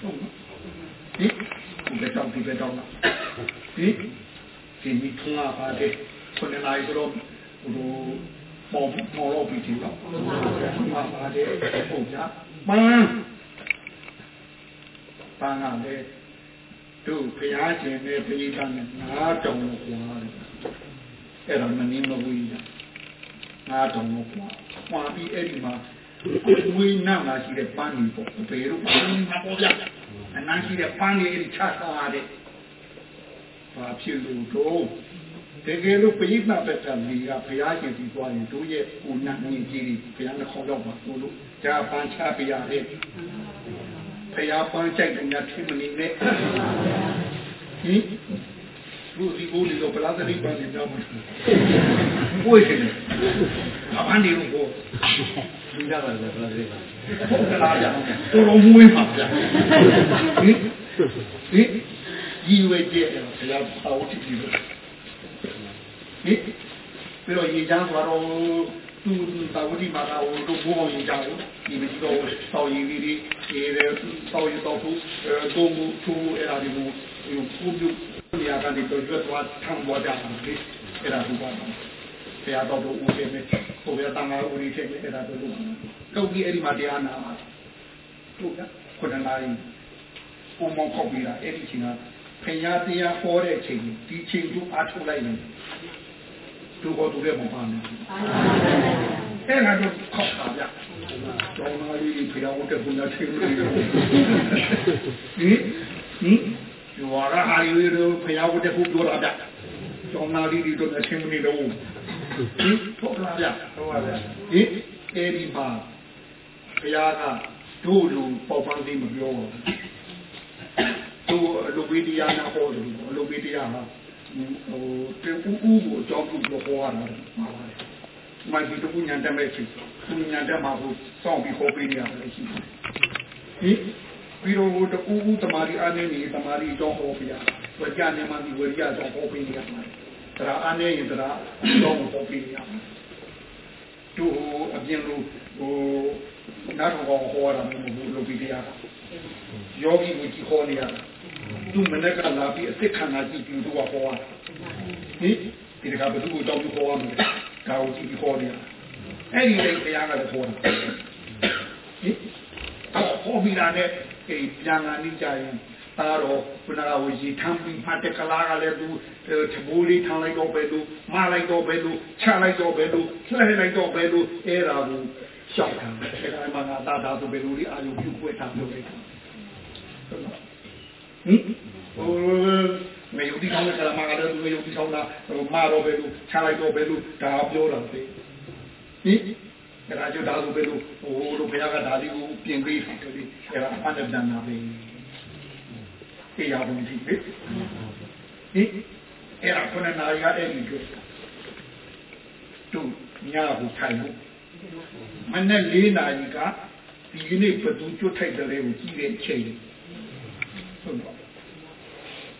A: ဟုတ်ဒီဒီဘက်တောင်းဒီဘက်တောင်းလားဒီဒီမိထွန်းလာပါတယ်ခုနလိုက်တော့ဟိုမော်မော်လို့ပြီးတယ်တော့မှာပါတယ်ဟုတ်ကြပန်းပန်းကလည်း တို့ဘုရားရှင်နဲ့ပိဋကနဲ့နားတောင်လို့ပြောတယ်အဲ့ဒါမနည်းမဝေးရနားတောင်လို့ပြောမှာပြီးအဲ့ဒီမှာဝိနာလာရှိတဲ့ပန်းကြီးပေါ့ဘယ်လိုပန်းမှာပေါ့ဗျအနမ်းရှိတဲ့ပန်းကြီးအဲ့ဒီချထားတဲ့ဘာဖြစ်လို့တော့တကယ်လို့ပိဋကဘက်ကလေကဘုရားရှင်ပြီးသွားရင်တို့ရဲ့ကိုနာမြင့်ကြီးဘုရားနှခေါင်းတော့ပါလို့ဒါပန်းချပြရတဲ့ ဘုရားပန်းကြိုက်တယ်များထင်မနေနဲ့ဟင်လူဒီကိုလေတော့ပလာသတိပါနေကြမှာကိုယ်ရှင်အပန်းဒီကို
B: လူကြပါလေဘယ်လိုလဲ
A: ဟုတ်ကလားဗျာတော်တော်မွေးပါဗျာဟင်ဟင်ဒီဝဲကျဲတယ်ဘုရားပါဝတိပြီဟင်ပြီးတော့ရေချမ်းသွားတော့ သူပါဝတိမာသာကိုတို့ဘိုးအောင်ရေချမ်းကိုဒီမကြီးတော့စောက်ရည်လေးတွေရေတယ်စောက်ရည်တော့သူအဲကိုမူသူအဲ့ဒါဒီကိုကိုပြုနေရာကနေတော့ကျွတ်သွားထမ်းပေါ်ကြတာလေအဲ့ဒါဘူးပါဘုရားတော်တို့ဦးတယ်နဲ့ဘုရားတန်ခါဦးလေးချက်နဲ့အဲ့ဒါတို့လုပ်လုပ်ပြီးအဲ့ဒီမှာတရားနာပါတို့ကခုနလာရင်ပုံမောက်ခောက်ပြီးတာအဲ့ဒီချိန်ကဖျားတရားဟောတဲ့ချိန်ဒီချိန်တို့အားထုတ်လိုက်ရင် တို့ဘောတို့လည်းမပါနဲ့အဲ့ဒါတော့ခောက်တာဗျကျောင်းသားလေးဖျားဝတ်တဲ့ဘုရားချိန်လို့ဟင်ဟင်ရွာရဟာရီတို့ဖျားဝတ်တဲ့ဘုပြောတာဗျကျောင်းသားလေးတွေတော့အချင်းမနေတော့ဘူးဟင်ထုတ်လာဗျဟုတ်ပါဗျဟင်အဲ့ဒီမှာဘုရားကတို့လူပေါက်ပန်းသိမပြောဘူးတို့လူဝိတရားနာဟောတယ်လူဝိတရားဟာ ဟိုတူဦးကိုအကြောင်းပြုလို့ဟောရတာမှာပါတယ်။မိုက်ဒီတူညာတက်မဲ့ချီသူညာတက်မှာကိုစောင့်ပြီးဟောပေးနေရတယ်ရှိတယ်။ဟင်ပြီးတော့တူဦးတမာရီအနေနဲ့တမာရီအကြောင်းဟောပြရ။ဝကြနေမှဒီဝရိယအကြောင်းဟောပေးနေရမှာ။ဒါအနေရင်ဒါအကြောင်းဟောပေးနေရမှာ။တို့အပြင်လိုဟိုနားထောင်ဟောရတာမျိုးလူဝိတရားယောဂီကိုကြည့်ဟောနေရတာ သူမနေ့ကလာပြီးအစ်စ်ခန္ဓာကြည့်ပြီးတော့ဟောတာဟင်ဒီကဘယ်သူ့ကိုတောင်းပြီးဟောရမလဲဒါကိုကြည့်ပြီးဟောနေတာအဲ့ဒီလေဘုရားကလည်းဟောတာဟင်အော်ဟောပြီးလာတဲ့ဒီပြန်လာနေကြရင်တာတော့ခုနကဝစီထမ်းပြီးမှတ်တဲ့ကလာကလည်းသူတဘိုးလေးထမ်းလိုက်တော့ပဲလို့မလိုက်တော့ပဲလို့ချလိုက်တော့ပဲလို့လှည့်လိုက်တော့ပဲလို့အဲ့ဒါကိုရှောက်တာအဲ့ဒါမှငါတာတာဆိုပဲလို့ဒီအာယုပြုခွဲတာလို့လိုက်တာဟင်ဟို မေယုတိကောင်းတဲ့ကလာမကလည်းသူမေယုတိကောင်းတာဟိုမတော့ပဲလို့ချလိုက်တော့ပဲလို့ဒါပြောတာပဲဟင်အဲ့ဒါကြောင့်ဒါဆိုပဲလို့ဟိုလိုဘုရားကဒါလေးကိုပြင်ပေးတယ်လေအဲ့ဒါအမှန်တန်တာပဲတရားဝင်ကြည့်လေဟင်အဲ့ဒါခုနနာရီကအဲ့ဒီကိုသူညာကိုထိုင်လို့မနေ့၄နာရီကဒီနေ့ဘသူကျွတ်ထိုက်တယ်ကိုကြည့်တဲ့ချိန်ဟုတ်တော့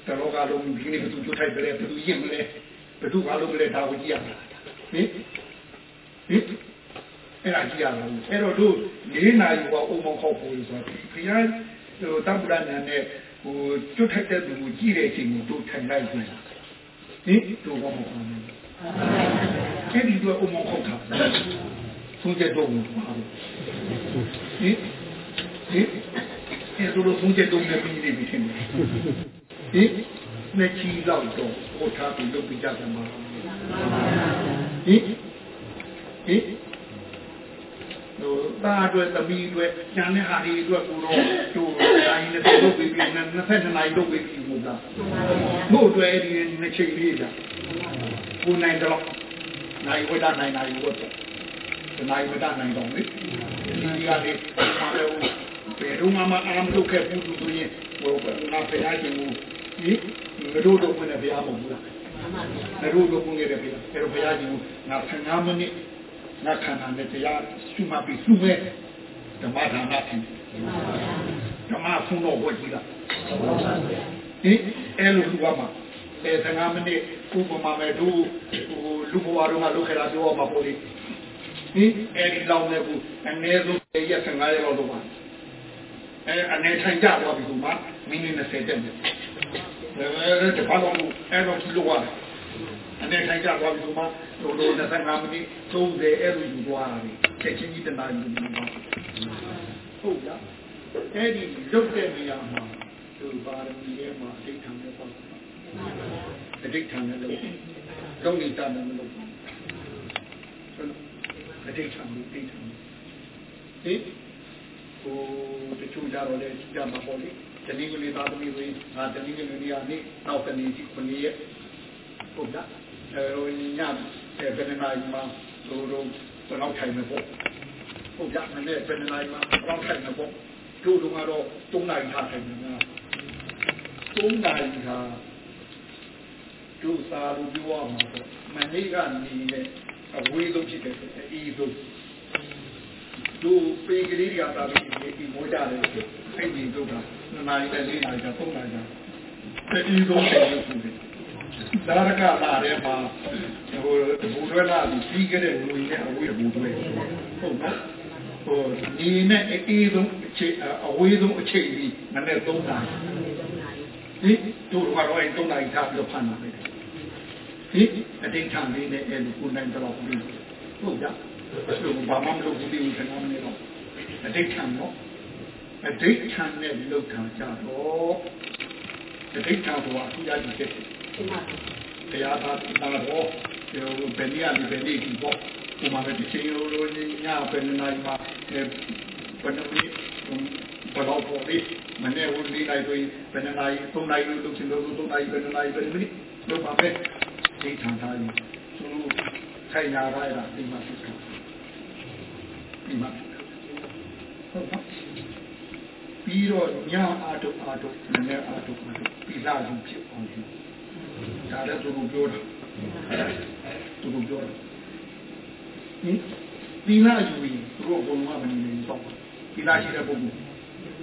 A: တလောကလုံးဒီနေ့ဘသူကျွတ်ထိုက်တယ်ဘသူရင်မလဲဘသူကလုံးမလဲဒါကိုကြည့်ရမှာဟင်ဟင်အဲ့ဒါကြည့်ရမှာအဲ့တော့တို့၄နာရီကအုံမောင်းခောက်ဖို့ဆိုတော့ခရီးဟိုတပ္ပဒနာနဲ့ဟိုကျွတ်ထိုက်တဲ့သူကိုကြည့်တဲ့အချိန်ကိုတို့ထိုင်လိုက်ပြန်ဟင်တို့ဘာမှမဟုတ်ဘူးအဲ့ဒီတော့အုံမောင်းခောက်တာဆုံးချက်တော့ဘူးပါဟင်ဟင်အဲ့လိုဆုံးချက်တော့လည်းပြီးနေပြီထင်တယ် ဟင်နှစ်ချီလောက်တော့ဟောထားပြီးလုပ်ပြကြတယ်မှာဟင်ဟင်ဟိုတာအတွက်သမီးအတွက်ဉာဏ်နဲ့ဟာဒီအတွက်ကိုတော့ကျိုးတိုင်းနဲ့လုပ်ပြီးပြီးနဲ့နှစ်ဖက်နှစ်နိုင်လုပ်ပြီးပြီးမို့လားတို့အတွက်ဒီနှစ်ချိန်လေးလားကိုနိုင်တော့နိုင်ဝဒနိုင်နိုင်ဝတ်တယ်နိုင်ဝဒနိုင်တော့လေဒီကလေးပါလို့ဘယ်တော့မှအာမလုပ်ခဲ့ဘူးသူဆိုရင်ဟိုငါဖရားခြင်းကို ဒီငါတို့တော့ဝင်နေဖရားမဟုတ်ဘူးလားငါတို့တော့ဝင်နေတယ်ဖရားအဲ့တော့ဖရားခြင်းကိုငါ15မိနစ်ငါခန္ဓာနဲ့တရားရှုမှတ်ပြီးရှုမဲ့ဓမ္မဒါနဖြင့်ဓမ္မဆုံးတော့ဝတ်ကြည့်လားဟင်အဲ့လိုလူကမှာအဲ15မိနစ်ဥပမာမဲ့သူဟိုလူဘဝတော့ငါလုပ်ခဲ့တာပြောမှာပေါ့လေဟင်အဲ့ဒီလောက်နဲ့ကူအနည်းဆုံးရက်15ရက်လောက်တော့ပါအဲအနေထိုင်ကြသွားပြီဒီမှာမိနစ်20တက်တယ် အဲတပတ်လုံးအဲ့တော့ကြည့်လို့ရတယ်အနေထိုင်ကြသွားပြီဆိုမှဟိုလို25မိနစ်30အဲ့လိုယူသွားတယ်ချက်ချင်းကြီးတနာယူနေပါဟုတ်လားအဲ့ဒီလုတ်တဲ့နေရာမှာသူပါရမီရဲ့မှာအဋ္ဌာန်နဲ့ပေါ့အဋ္ဌာန်နဲ့လို့လုံးနေတာနဲ့မလို့အဋ္ဌာန်ကိုအဋ္ဌာန်ဟိုတချို့ကြတော့လေကြမှာပေါ့လေ တနည်းကလေးသားသမီးတွေငါတနည်းကလေးနေရာနေနောက်တနည်းကြီးခုနှစ်ရက်ဟုတ်လားအဲဟိုညအဲဘယ်နှနာရီမှာတို့တို့တော့ထိုင်နေပေါ့ဟုတ်ကြမနေ့ဘယ်နှနာရီမှာတော့ထိုင်နေပေါ့တို့တို့ကတော့၃နာရီထားထိုင်နေတာ၃နာရီထားတို့စာလို့ပြောရမှာပေါ့မနေ့ကနေနဲ့အဝေးဆုံးဖြစ်တယ်အေးဆုံးတို့ပေကလေးတွေကသာပြီးဒီမောကြတယ်အဲ့ဒီတို့က နှစ်နာရီနဲ့၄နာရီက၃နာရီကအေးဆုံးတယ်လို့ဆိုတယ်ဒါရကလာတဲ့မှာဟိုဘူတွဲလာပြီးကြတဲ့လူကြီးနဲ့အဝေးဘူတွဲဟုတ်နော်ဟိုဒီနဲ့အေးဆုံးအချိန်အဝေးဆုံးအချိန်ကြီးနည်းနည်း၃နာရီဟင်တို့ကတော့အဲ၃နာရီထားပြီးတော့ဖန်တာပဲဟင်အတိတ်ထံလေးနဲ့အဲလိုကိုနိုင်တော့ဘူးဟုတ်ကြအဲ့လိုဘာမှမလုပ်ဘူးဒီခဏမနေတော့အတိတ်ထံတော့ အတိတ်ထံနဲ့လောက်ထံကြတော့အတိတ်ထံကအခုရကြည့်တယ်တရားသာတာတော့ဒီဘယ်နည်းအဘယ်နည်းဒီပေါ့ဒီမှာလည်းချင်းရိုးရိုးညဘယ်နိုင်မှာဘယ်နည်းဘယ်တော့ပေါ်ပြီးမနေ့ဝင်လေးလိုက်ပြီးဘယ်နိုင်သုံးနိုင်လို့ချင်းလို့သုံးနိုင်ဘယ်နိုင်ဘယ်နည်းလို့ပါပဲဒီထံသားကြီးသူထိုင်လာရတာဒီမှာဖြစ်တာဒီမှာဟုတ်ပါ ပြီးတော့ညအာတုအာတုနည်းအာတုအာတုပြီးလာယူဖြစ်အောင်ယူဒါလည်းသူတို့ပြောတာသူတို့ပြောတာဟင်ပြီးလာယူရင်သူတို့ဘုံကမနေနေတော့ပြီးလာရှိတဲ့ပုဂ္ဂိုလ်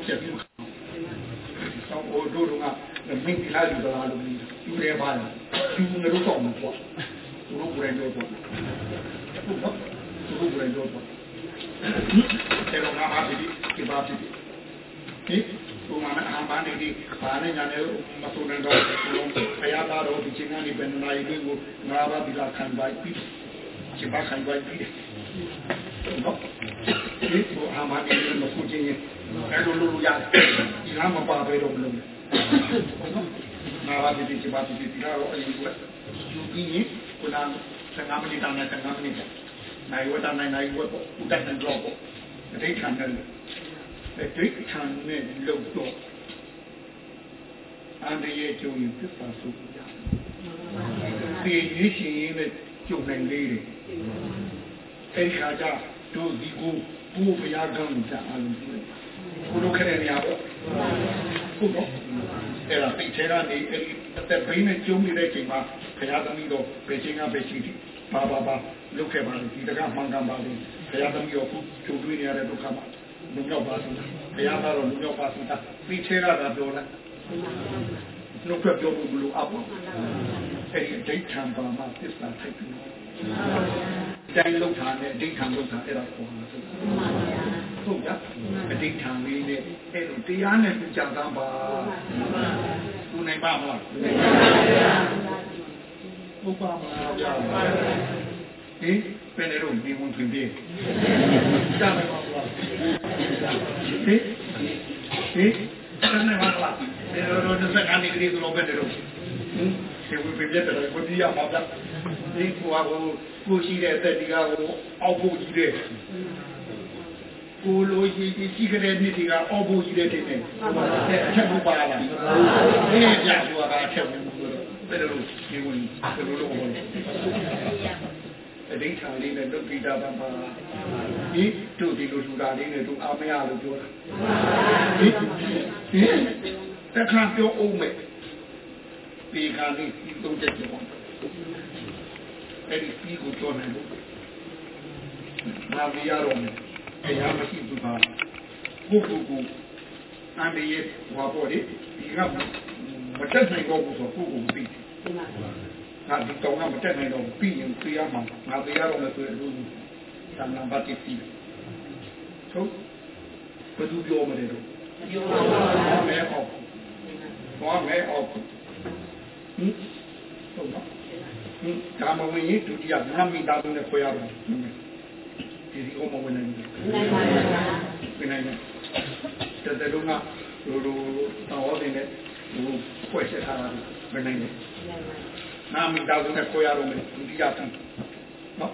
A: ချက်ပြီးတော့ဟိုတို့တို့ကမင်းပြီးလာယူတော့လို့ယူရဲပါလားယူနေတော့တော့မပေါ့သူတို့ဘယ်လိုပေါ့ဟုတ်နော်သူတို့ဘယ်လိုပေါ့အဲ့တော့ငါပါပြီဒီပါပြီဟ င်ဘုမာနဲ့အာမန်ဒီဘာနဲ့ညာနဲ့မဆိုးနေတော့ဘုရားသားတော်ဒီချင်းကနေဘယ်နိုင်လို့ကိုငါဘာဒီလာခံပိုက်ပြီးချပါခံပိုက်ပြီးနော်ဒီဘုအာမန်ဒီမဆိုးချင်းရဲ့အဲ့လိုလိုရတယ်ဒီလားမပါပဲတော့မလို့နော်ငါဘာဒီချပါဒီဒီတော့အဲ့ဒီကယူပြီးရင်ခုနစကားမနေတာနဲ့စကားမနေတာနိုင်ဝတ်တာနိုင်နိုင်ဝတ်ပေါ့ဥတတ်တဲ့တော့ပေါ့အတိတ်ခံတယ် အတိတ်ခံနဲ့လုံတော့အန္တရာယ်ကြုံရင်သစ္စာဆိုကြတယ်။ဒီရည်ရှင်ရဲ့ကြုံနိုင်လေးတွေအဲ့ဒီခါကျတို့ဒီကိုပူဘုရားကောင်းကြအောင်လို့ဘုလိုခရဲနေရပေါ့ဟုတ်တော့အဲ့ဒါသိချေရနေအဲ့ဒီအသက်ဘိန်းနဲ့ကျုံနေတဲ့ချိန်မှာဘုရားသမီးတော်ဘယ်ချိန်ကဘယ်ရှိသည်ပါပါပါလုတ်ခဲ့ပါလို့ဒီတကမှန်ကန်ပါလို့ဘုရားသမီးတော်ခုကျုံတွေ့နေရတဲ့ဒုက္ခမှာ လူရောက်ပါဆိုတာဘုရားသားတော်လူရောက်ပါဆိုတာသိချေရတာပြောလိုက်နှုတ်ကပြောဖို့ဘလို့အပ်ပါအဲ့ဒီဒိဋ္ဌံပါမှာသစ္စာထိုက်ပြီးတိုင်းလောက်ထားနဲ့ဒိဋ္ဌံလောက်ထားအဲ့ဒါပေါ်မှာဆိုတာဟုတ်ကြအဒိဋ္ဌံလေးနဲ့အဲ့လိုတရားနဲ့သူကြတာပါသူနိုင်ပါမလားဟုတ်ပါမလားကြာ ဟင်ဘယ်နဲ့တော့ဒီဝန်ထွင်ပြေကြာမယ်ပါလားဟင်ဟင်အဲ့နဲ့ပါလားဘယ်လိုတော့စက်ကနေကလေးတို့ဘယ်နဲ့တော့ဟင်ဒီဝိပ္ပယတဲ့ကိုဒီရမှာဗျဒီကွာကိုကိုရှိတဲ့အသက်ဒီကကိုအောက်ဖို့ကြီးတဲ့ကိုလိုရှိပြီးကြီးကြတဲ့နေ့ဒီကအောက်ဖို့ကြီးတဲ့တဲ့အချက်ဘူးပါလားဒီကြဆိုတာကအချက်ဘူးဘယ်လိုဒီဝင်ဘယ်လိုလုပ်မလဲ အဒိဋ္ဌာလေးနဲ့ဒုက္ခိတာပါပါဒီတို့ဒီလိုထူတာလေးနဲ့တို့အာမရလို့ပြောတာဒီဟင်တခါပြောအောင်မဲ့ဒီကနေ့ဒီတော့တဲ့ကြောင်းအဲ့ဒီပြီးကိုပြောနေလို့နာမရတော့မယ်တရားမရှိဘူးပါကိုကိုကိုအန္တရာယ်ဟောပေါ်ဒီဒီကမတက်နိုင်တော့ဘူးဆိုကိုကိုပြီး ငါဒီတော့ငါမတက်နိုင်တော့ပြီးရင်ပြရမှာငါပြရတော့မယ်ဆိုရင်လူသံနံပါတ်1ပြီးဆိုဘယ်သူပြောမလဲတော့ပြောပါမယ်မဲအောင်ဘာမဲအောင်ဟင်ဟုတ်နော်ဟင်တဒါမဝင်ရင်ဒုတိယနမိသားစုနဲ့ခွဲရတော့ဒီဒီအောင်မဝင်နိုင်ဘူး
C: နိုင်ပါဗျာ
A: ဝင်နိုင်တယ်တတလုံးကလိုလိုတော်တဲ့နဲ့ဟိုခွဲချက်ထားတာဝင်နိုင်တယ် နာမိသားစုနဲ့ခွဲရတော့မယ်ဒုတိယသံနော်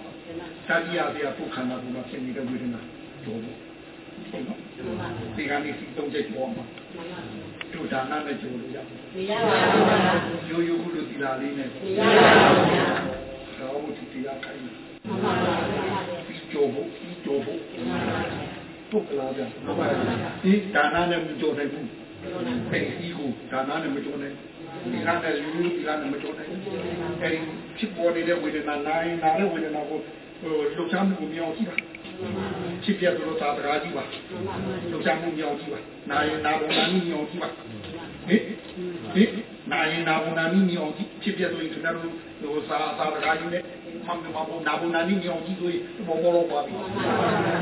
A: တတိယတရားပုခန္ဓာကဖြစ်နေတဲ့ဝေဒနာတော့ဟုတ်နော်ဒီကနေ့စီသုံးချက်ပေါ်မှာတို့ဒါနနဲ့ကြိုးလို့ရ
C: မရပါဘူးဗျာ
A: ရိုးရိုးကုလိုသီလာလေးနဲ့
C: မရပါဘူးဗျာ
A: တော့ဘုရားတရားခိုင်း
C: မှန်ပါပါဗျာ
A: ပြီးကြိုးဖို့ပြီးကြိုးဖို့
C: မှန်ပါပါ
A: ပုတ်ကလာဗျာဟုတ်ပါလားဒီဒါနနဲ့မကြိုးနိုင်ဘူးအဲဒီကိုဒါနနဲ့မကြိုးနိုင် ဒီကနေ့ရိုးရိုးဒီကနေ့မကြိုးနိုင်အဲဒီဖြစ်ပေါ်နေတဲ့ဝေဒနာနိုင်နာတဲ့ဝေဒနာကိုဟိုလှုပ်ရှားမှုကိုမြောက်ကြည့်ပါဖြစ်ပြတော့သာတကားကြည့်ပါလှုပ်ရှားမှုမြောက်ကြည့်ပါနာရင်နာဘုံနာနည်းမြောက်ကြည့်ပါဟင်ဟင်နာရင်နာဘုံနာနည်းမြောက်ကြည့်ဖြစ်ပြတော့ခင်ဗျားတို့ဟိုသာသာတကားကြီးနဲ့မှန်မှန်ဘုံနာဘုံနာနည်းမြောက်ကြည့်ဆိုရင်ဘောဘောတော့ပါပြီ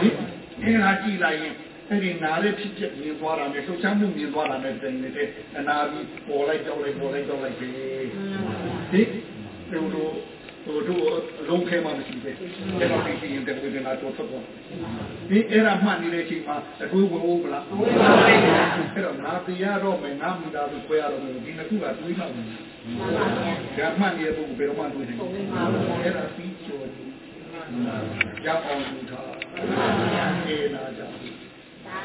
A: ဟင်အင်းအားကြည့်လိုက်ရင် အဲ့ဒီနားလေးဖြစ်ဖြစ်မြင်သွားတာနဲ့လှုပ်ရှားမှုမြင်သွားတာနဲ့တိုင်နေတဲ့အနာပြီးပေါ်လိုက်ကြောက်လိုက်ပေါ်လိုက်ကြောက်လိုက်ပဲဟင်တို့တို့ဟိုတို့လုံးခဲမှမရှိပဲအဲ့တော့ဒီရင်တဲ့ဝေဒနာတော့ထွက်သွားဒီအဲ့ဒါမှတ်နေတဲ့အချိန်မှာအတွေးဝင်ဦးမလားဝင်ပါပါအဲ့တော့ငါတရားတော့မယ်ငါမူတာကိုခွဲရတော့မယ်ဒီနှစ်ခုကတွေးမှမယ်
C: မှန်ပါဗျာ
A: ဓမ္မနေပုဂ္ဂိုလ်ဘယ်တော့မှတွေးနိုင်ဘူးအဲ့ဒါပြီးကျော်တယ်ရအောင်ယူထားအေးနာကြ